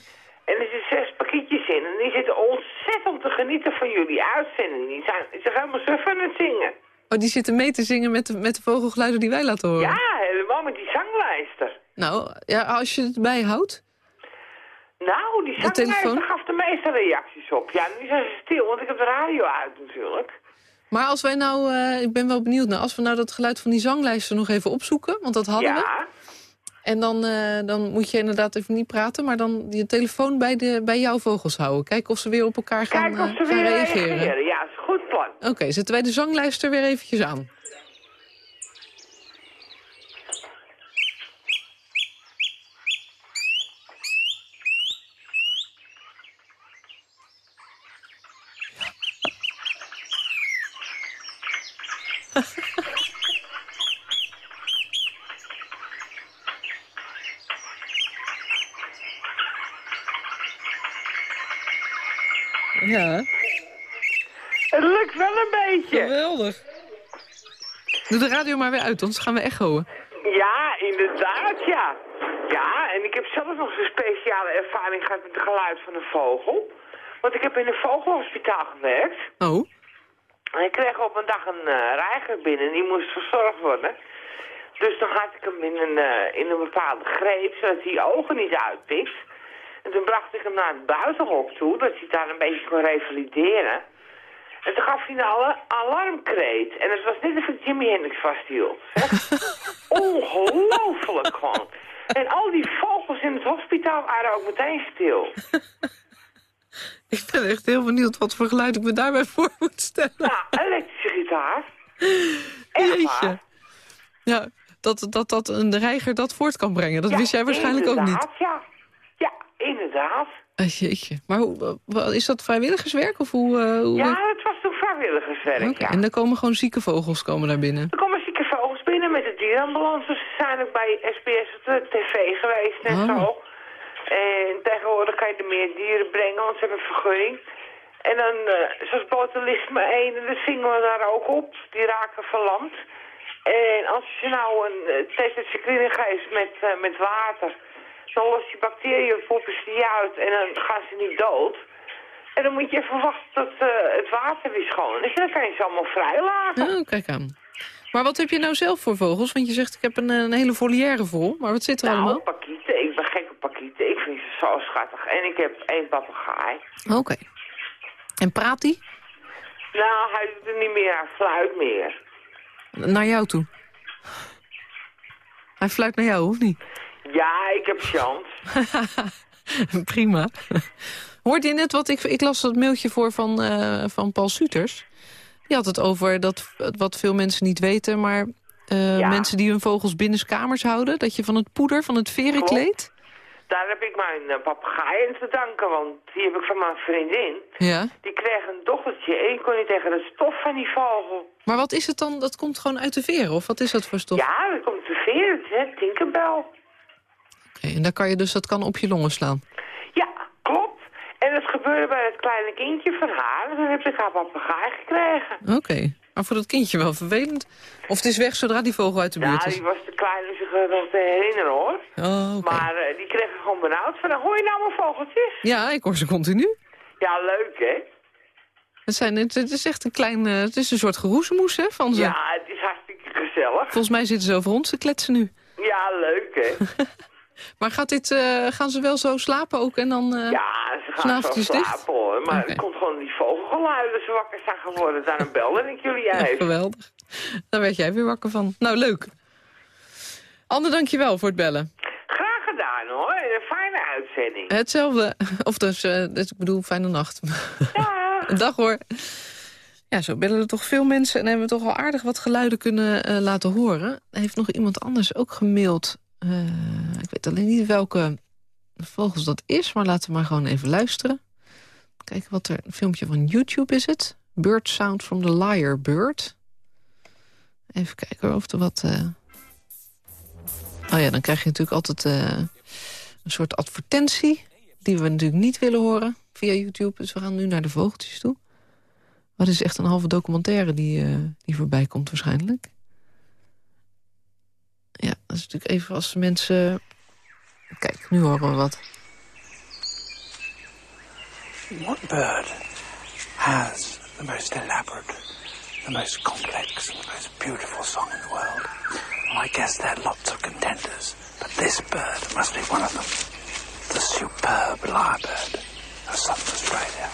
Speaker 11: En er zitten zes pakketjes in. En die zitten ontzettend te genieten van jullie uitzending. Die zijn zich helemaal suf aan het zingen.
Speaker 3: Oh, die zitten mee te zingen met de, met de vogelgeluiden die wij laten horen.
Speaker 11: Ja, helemaal met die zanglijster.
Speaker 3: Nou, ja, als je het bijhoudt.
Speaker 11: Nou, die zanglijster gaf de meeste reacties op. Ja, nu zijn ze stil, want ik heb de radio uit natuurlijk.
Speaker 3: Maar als wij nou, eh, ik ben wel benieuwd naar, als we nou dat geluid van die zanglijster nog even opzoeken, want dat hadden we. En dan, eh, dan moet je inderdaad even niet praten, maar dan je telefoon bij, de, bij jouw vogels houden. Kijken of ze weer op elkaar gaan,
Speaker 11: kijk of
Speaker 3: eh,
Speaker 11: ze
Speaker 3: gaan
Speaker 11: weer
Speaker 3: reageren.
Speaker 11: reageren. Ja, is een goed plan.
Speaker 3: Oké, zetten wij de zanglijster weer eventjes aan. Ja,
Speaker 11: Het lukt wel een beetje.
Speaker 3: geweldig. Doe de radio maar weer uit, anders gaan we echoen.
Speaker 11: Ja, inderdaad, ja. Ja, en ik heb zelf nog zo'n speciale ervaring gehad met het geluid van een vogel. Want ik heb in een vogelhospitaal gewerkt.
Speaker 3: Oh?
Speaker 11: En ik kreeg op een dag een uh, reiger binnen, die moest verzorgd worden. Dus dan had ik hem in een, uh, in een bepaalde greep, zodat hij ogen niet uitpikt. En toen bracht ik hem naar het buitenhok toe, dat hij daar een beetje kon revalideren. En toen gaf hij een alarmkreet. En het was net of ik Jimmy Hendrix vasthield. [LAUGHS] Ongelooflijk gewoon. En al die vogels in het hospitaal waren ook meteen stil. [LAUGHS]
Speaker 3: Ik ben echt heel benieuwd wat voor geluid ik me daarbij [LAUGHS] voor moet stellen.
Speaker 11: Nou, elektrische gitaar.
Speaker 3: Jeetje. Ja, dat, dat, dat een reiger dat voort kan brengen. Dat
Speaker 11: ja,
Speaker 3: wist jij waarschijnlijk ook niet.
Speaker 11: Ja, ja inderdaad.
Speaker 3: Ah, jeetje. Maar hoe, is dat vrijwilligerswerk? Of hoe, uh, hoe...
Speaker 11: Ja, vrijwilligerswerk,
Speaker 3: okay. ja. En dan komen gewoon zieke vogels komen daar binnen?
Speaker 11: Er komen zieke vogels binnen met de dierenambulance. Ze zijn ook bij SBS op de tv geweest en
Speaker 3: Oh.
Speaker 11: zo. En tegenwoordig kan je er meer dieren brengen, want ze hebben een vergunning. En dan, uh, zoals botulisme 1, en de singelen daar ook op. Die raken verlamd. En als je nou een uh, tetracycline geeft met, uh, met water... dan lost die bacteriën, poppen ze die uit en dan gaan ze niet dood. En dan moet je even wachten tot uh, het water weer schoon is. En dan kan je ze allemaal vrijlaten.
Speaker 3: Oh, kijk aan. Maar wat heb je nou zelf voor vogels? Want je zegt, ik heb een, een hele volière vol. Maar wat zit er
Speaker 11: nou,
Speaker 3: allemaal?
Speaker 11: pakieten. Ik ben gek op pakieten. Ik vind ze zo schattig. En ik heb één papegaai.
Speaker 3: Oké. Okay. En praat die?
Speaker 11: Nou, hij doet er niet meer. Hij fluit meer.
Speaker 3: Naar jou toe? Hij fluit naar jou, of niet?
Speaker 11: Ja, ik heb chance. [LAUGHS]
Speaker 3: Prima. Hoorde je net wat ik... Ik las dat mailtje voor van, uh, van Paul Suters. Die had het over dat wat veel mensen niet weten... maar uh, ja. mensen die hun vogels binnenskamers houden... dat je van het poeder, van het verenkleed...
Speaker 11: Daar heb ik mijn uh, papegaai in te danken, want die heb ik van mijn vriendin.
Speaker 3: Ja.
Speaker 11: Die kreeg een dochtertje en kon niet tegen de stof van die vogel.
Speaker 3: Maar wat is het dan? Dat komt gewoon uit de veren, of wat is dat voor stof?
Speaker 11: Ja, dat komt uit de veren, het is Tinkerbell.
Speaker 3: Oké, okay, en daar kan je dus, dat kan op je longen slaan?
Speaker 11: En het gebeurde bij het kleine kindje van haar. En dan heb ik haar papegaai gekregen.
Speaker 3: Oké, okay. maar voor dat kindje wel vervelend. Of het is weg zodra die vogel uit de buurt
Speaker 11: ja,
Speaker 3: is?
Speaker 11: Ja, die was te klein om zich nog te herinneren, hoor.
Speaker 3: Oh, okay.
Speaker 11: Maar uh, die kreeg gewoon benauwd van, hoor je nou mijn vogeltjes?
Speaker 3: Ja, ik hoor ze continu.
Speaker 11: Ja, leuk, hè?
Speaker 3: Het, zijn, het, het is echt een klein, uh, het is een soort geroezemoes, hè, van ze.
Speaker 11: Ja, het is hartstikke gezellig.
Speaker 3: Volgens mij zitten ze over ons te kletsen nu.
Speaker 11: Ja, leuk, hè? [LAUGHS]
Speaker 3: maar gaat dit, uh, gaan ze wel zo slapen ook en dan uh,
Speaker 11: Ja, slapen, hoor. Maar okay. er komt gewoon die vogelgeluiden ze wakker zijn geworden. Daarom belde ik jullie even.
Speaker 3: geweldig. Daar werd jij weer wakker van. Nou, leuk. Anne, dankjewel voor het bellen.
Speaker 11: Graag gedaan, hoor. Een fijne uitzending.
Speaker 3: Hetzelfde. [LAUGHS] Of dus, uh, dus ik bedoel, fijne nacht. [LAUGHS]
Speaker 11: Ja. [LAUGHS]
Speaker 3: Dag hoor. Ja, zo bellen er toch veel mensen en hebben we toch al aardig wat geluiden kunnen uh, laten horen. Heeft nog iemand anders ook gemaild. Uh, ik weet alleen niet welke vogels dat is, maar laten we maar gewoon even luisteren. Kijken wat er, een filmpje van YouTube is het. Bird Sound from the Liar Bird. Even kijken of er wat... Uh... Oh ja, dan krijg je natuurlijk altijd uh, een soort advertentie... die we natuurlijk niet willen horen via YouTube. Dus we gaan nu naar de vogeltjes toe. Maar het is echt een halve documentaire die, uh, die voorbij komt waarschijnlijk. Ja, dat is natuurlijk even als mensen... Kijk, nu horen we wat.
Speaker 12: What bird has the most elaborate, the most complex, the most beautiful song in the world? Well, I guess there are lots of contenders, but this bird must be one of them. The superb lyrebird of southern Australia.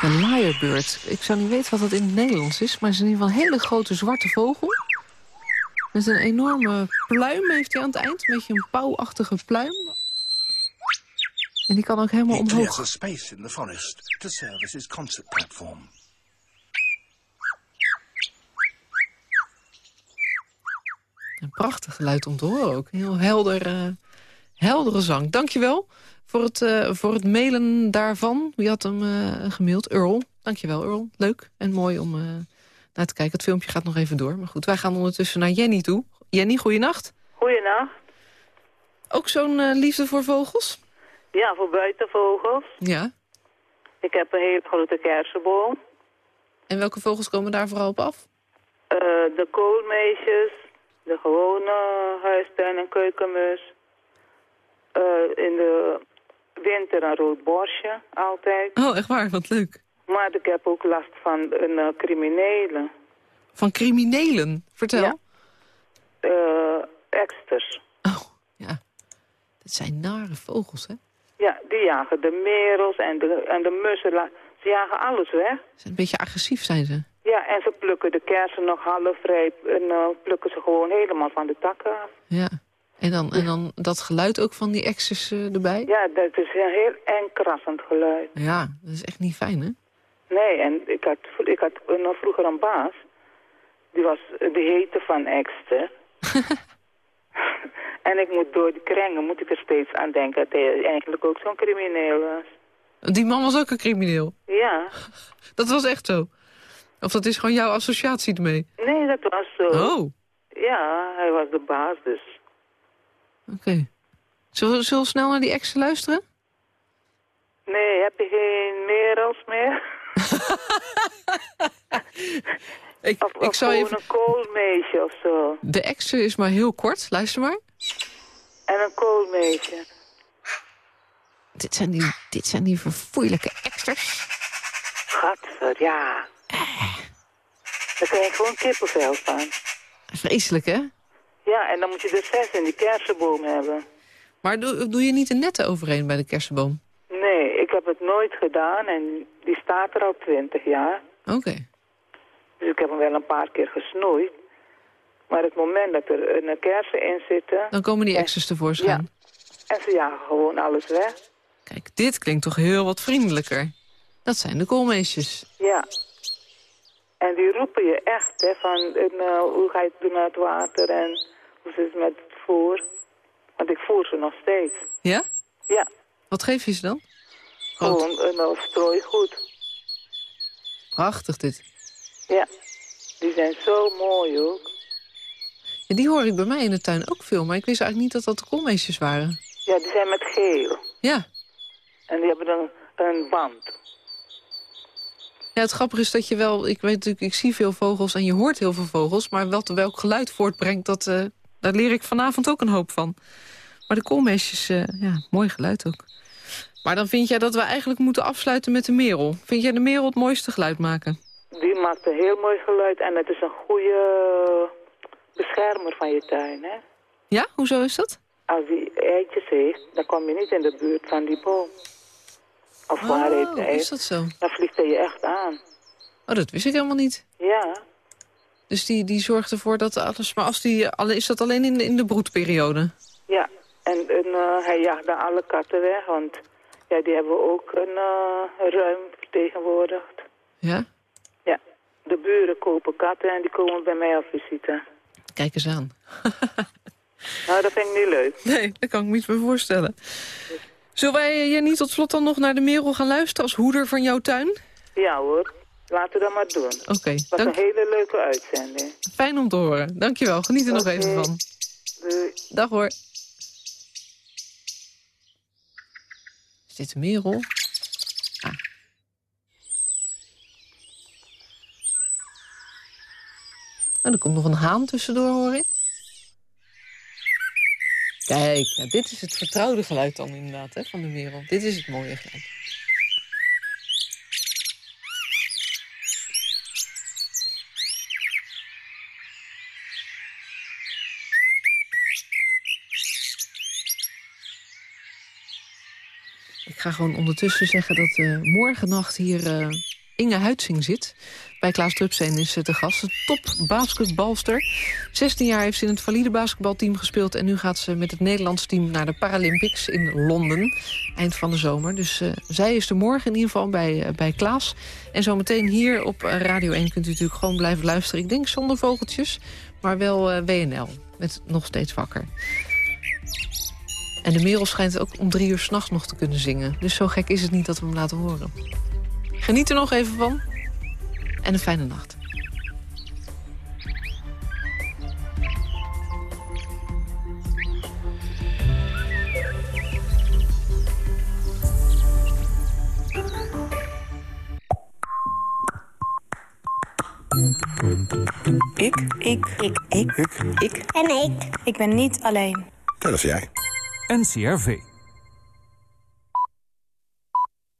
Speaker 3: Een lyrebird. Ik zou niet weten wat dat in het Nederlands is... maar het is in ieder geval een hele grote zwarte vogel. Met een enorme pluim heeft hij aan het eind. Een beetje een pauwachtige pluim. En die kan ook helemaal
Speaker 12: He
Speaker 3: omhoog.
Speaker 12: a space in the forest to serve as his concert platform.
Speaker 3: Een prachtig geluid om te horen ook. Een heel helder, uh, heldere zang. Dankjewel voor het, uh, voor het mailen daarvan. Wie had hem uh, gemaild? Earl. Dankjewel Earl. Leuk en mooi om naar te kijken. Het filmpje gaat nog even door. Maar goed, wij gaan ondertussen naar Jenny toe. Jenny, goeienacht.
Speaker 13: Goeienacht.
Speaker 3: Ook zo'n liefde voor vogels?
Speaker 13: Ja, voor buitenvogels.
Speaker 3: Ja.
Speaker 13: Ik heb een hele grote kersenboom.
Speaker 3: En welke vogels komen daar vooral op af?
Speaker 13: Eh, de koolmeisjes, de gewone huistuin- en keukenmus. Eh, in de winter een rood borstje, altijd.
Speaker 3: Oh, echt waar? Wat leuk.
Speaker 13: Maar ik heb ook last van een uh, criminelen.
Speaker 3: Van criminelen? Vertel.
Speaker 13: Ja. Uh, eksters.
Speaker 3: Oh, ja. Dat zijn nare vogels, hè?
Speaker 13: Ja, die jagen de merels en de, en de mussen. Ze jagen alles weg.
Speaker 3: Ze een beetje agressief, zijn ze.
Speaker 13: Ja, en ze plukken de kersen nog half rijp en uh, plukken ze gewoon helemaal van de takken af.
Speaker 3: Ja. En dan, en dan dat geluid ook van die exes uh, erbij?
Speaker 13: Ja, dat is een heel eng krassend geluid.
Speaker 3: Ja, dat is echt niet fijn, hè?
Speaker 13: Nee, en ik had, ik had uh, vroeger een baas. Die was de hete van Ekster. [LAUGHS] en ik moet door die krengen, moet ik er steeds aan denken... dat hij eigenlijk ook zo'n crimineel was.
Speaker 3: Die man was ook een crimineel?
Speaker 13: Ja. [LAUGHS]
Speaker 3: Dat was echt zo? Of dat is gewoon jouw associatie ermee?
Speaker 13: Nee, dat was zo.
Speaker 3: Oh.
Speaker 13: Ja, hij was de baas dus.
Speaker 3: Oké. Okay. Zullen, zullen we snel naar die ex luisteren?
Speaker 13: Nee, heb je geen merels meer? [LAUGHS]
Speaker 3: ik,
Speaker 13: of,
Speaker 3: ik zal
Speaker 13: gewoon
Speaker 3: even...
Speaker 13: een koolmeisje of zo.
Speaker 3: De ex is maar heel kort, luister maar.
Speaker 13: En een koolmeisje.
Speaker 3: Dit zijn die, dit zijn die verfoeilijke eksters.
Speaker 13: Gadver, ja. Daar krijg je gewoon kippenvel van.
Speaker 3: Vreselijk, hè?
Speaker 13: Ja, en dan moet je er zes in die kersenboom hebben.
Speaker 3: Maar doe, doe je niet een nette overheen bij de kersenboom?
Speaker 13: Heb het nooit gedaan en die staat er al twintig jaar.
Speaker 3: Oké. Okay.
Speaker 13: Dus ik heb hem wel een paar keer gesnoeid. Maar het moment dat er een kersen in zitten...
Speaker 3: Dan komen die exes tevoorschijn.
Speaker 13: Ja. En ze jagen gewoon alles weg.
Speaker 3: Kijk, dit klinkt toch heel wat vriendelijker. Dat zijn de koolmeisjes.
Speaker 13: Ja. En die roepen je echt, hè, van uh, hoe ga je het doen met het water en hoe zit het met het voer. Want ik voer ze nog steeds.
Speaker 3: Ja?
Speaker 13: Ja.
Speaker 3: Wat geef je ze dan?
Speaker 13: Gewoon een uh, strooigoed.
Speaker 3: Prachtig dit.
Speaker 13: Ja. Die zijn zo mooi ook.
Speaker 3: Ja, die hoor ik bij mij in de tuin ook veel, maar ik wist eigenlijk niet dat dat de koolmeisjes waren.
Speaker 13: Ja, die zijn met geel.
Speaker 3: Ja.
Speaker 13: En die hebben een, een band.
Speaker 3: Ja, het grappige is dat je wel... Ik weet natuurlijk, ik zie veel vogels en je hoort heel veel vogels... maar wat, welk geluid voortbrengt, dat, uh, daar leer ik vanavond ook een hoop van. Maar de koolmeisjes, uh, ja, mooi geluid ook. Maar dan vind jij dat we eigenlijk moeten afsluiten met de merel. Vind jij de merel het mooiste geluid maken?
Speaker 13: Die maakt een heel mooi geluid en het is een goede beschermer van je tuin, hè?
Speaker 3: Ja, hoezo is dat?
Speaker 13: Als die eitjes heeft, dan kom je niet in de buurt van die boom. Of
Speaker 3: oh,
Speaker 13: waar
Speaker 3: is dat zo?
Speaker 13: Dan vliegt hij je echt aan.
Speaker 3: Oh, dat wist ik helemaal niet.
Speaker 13: Ja.
Speaker 3: Dus die, die zorgt ervoor dat alles... Maar als die, is dat alleen in de, in de broedperiode?
Speaker 13: Ja, en, en uh, hij jaagt dan alle katten weg, want ja, die hebben we ook een uh, ruim vertegenwoordigd.
Speaker 3: Ja?
Speaker 13: Ja, de buren kopen katten en die komen bij mij op visite.
Speaker 3: Kijk eens aan. [LAUGHS]
Speaker 13: nou, dat vind ik niet leuk.
Speaker 3: Nee, dat kan ik me niet meer voorstellen. Zullen wij je niet tot slot dan nog naar de merel gaan luisteren als hoeder van jouw tuin?
Speaker 13: Ja hoor, laten we dat maar doen.
Speaker 3: Oké. Okay,
Speaker 13: was dank... een hele leuke uitzending.
Speaker 3: Fijn om te horen. Dankjewel, geniet er okay. nog even van.
Speaker 13: Doei.
Speaker 3: Dag hoor. Is dit de merel? Ah. Oh, er komt nog een haan tussendoor, hoor ik. Kijk, dit is het vertrouwde geluid dan inderdaad hè, van de wereld. Dit is het mooie geluid. Ga gewoon ondertussen zeggen dat uh, morgennacht hier uh, Inge Huitzing zit. Bij Klaas Drupsteen is de gast. Top basketbalster. 16 jaar heeft ze in het valide basketbalteam gespeeld... en nu gaat ze met het Nederlands team naar de Paralympics in Londen. Eind van de zomer. Dus uh, zij is er morgen in ieder geval bij, bij Klaas. En zometeen hier op Radio 1 kunt u natuurlijk gewoon blijven luisteren. Ik denk zonder vogeltjes, maar wel WNL. Met nog steeds wakker. En de merel schijnt ook om drie uur s'nachts nog te kunnen zingen. Dus zo gek is het niet dat we hem laten horen. Geniet er nog even van. En een fijne nacht.
Speaker 14: Ik. Ik. Ik. Ik. Ik.
Speaker 15: Ik. En ik.
Speaker 14: Ik ben niet alleen.
Speaker 16: Dat is jij.
Speaker 17: NCRV.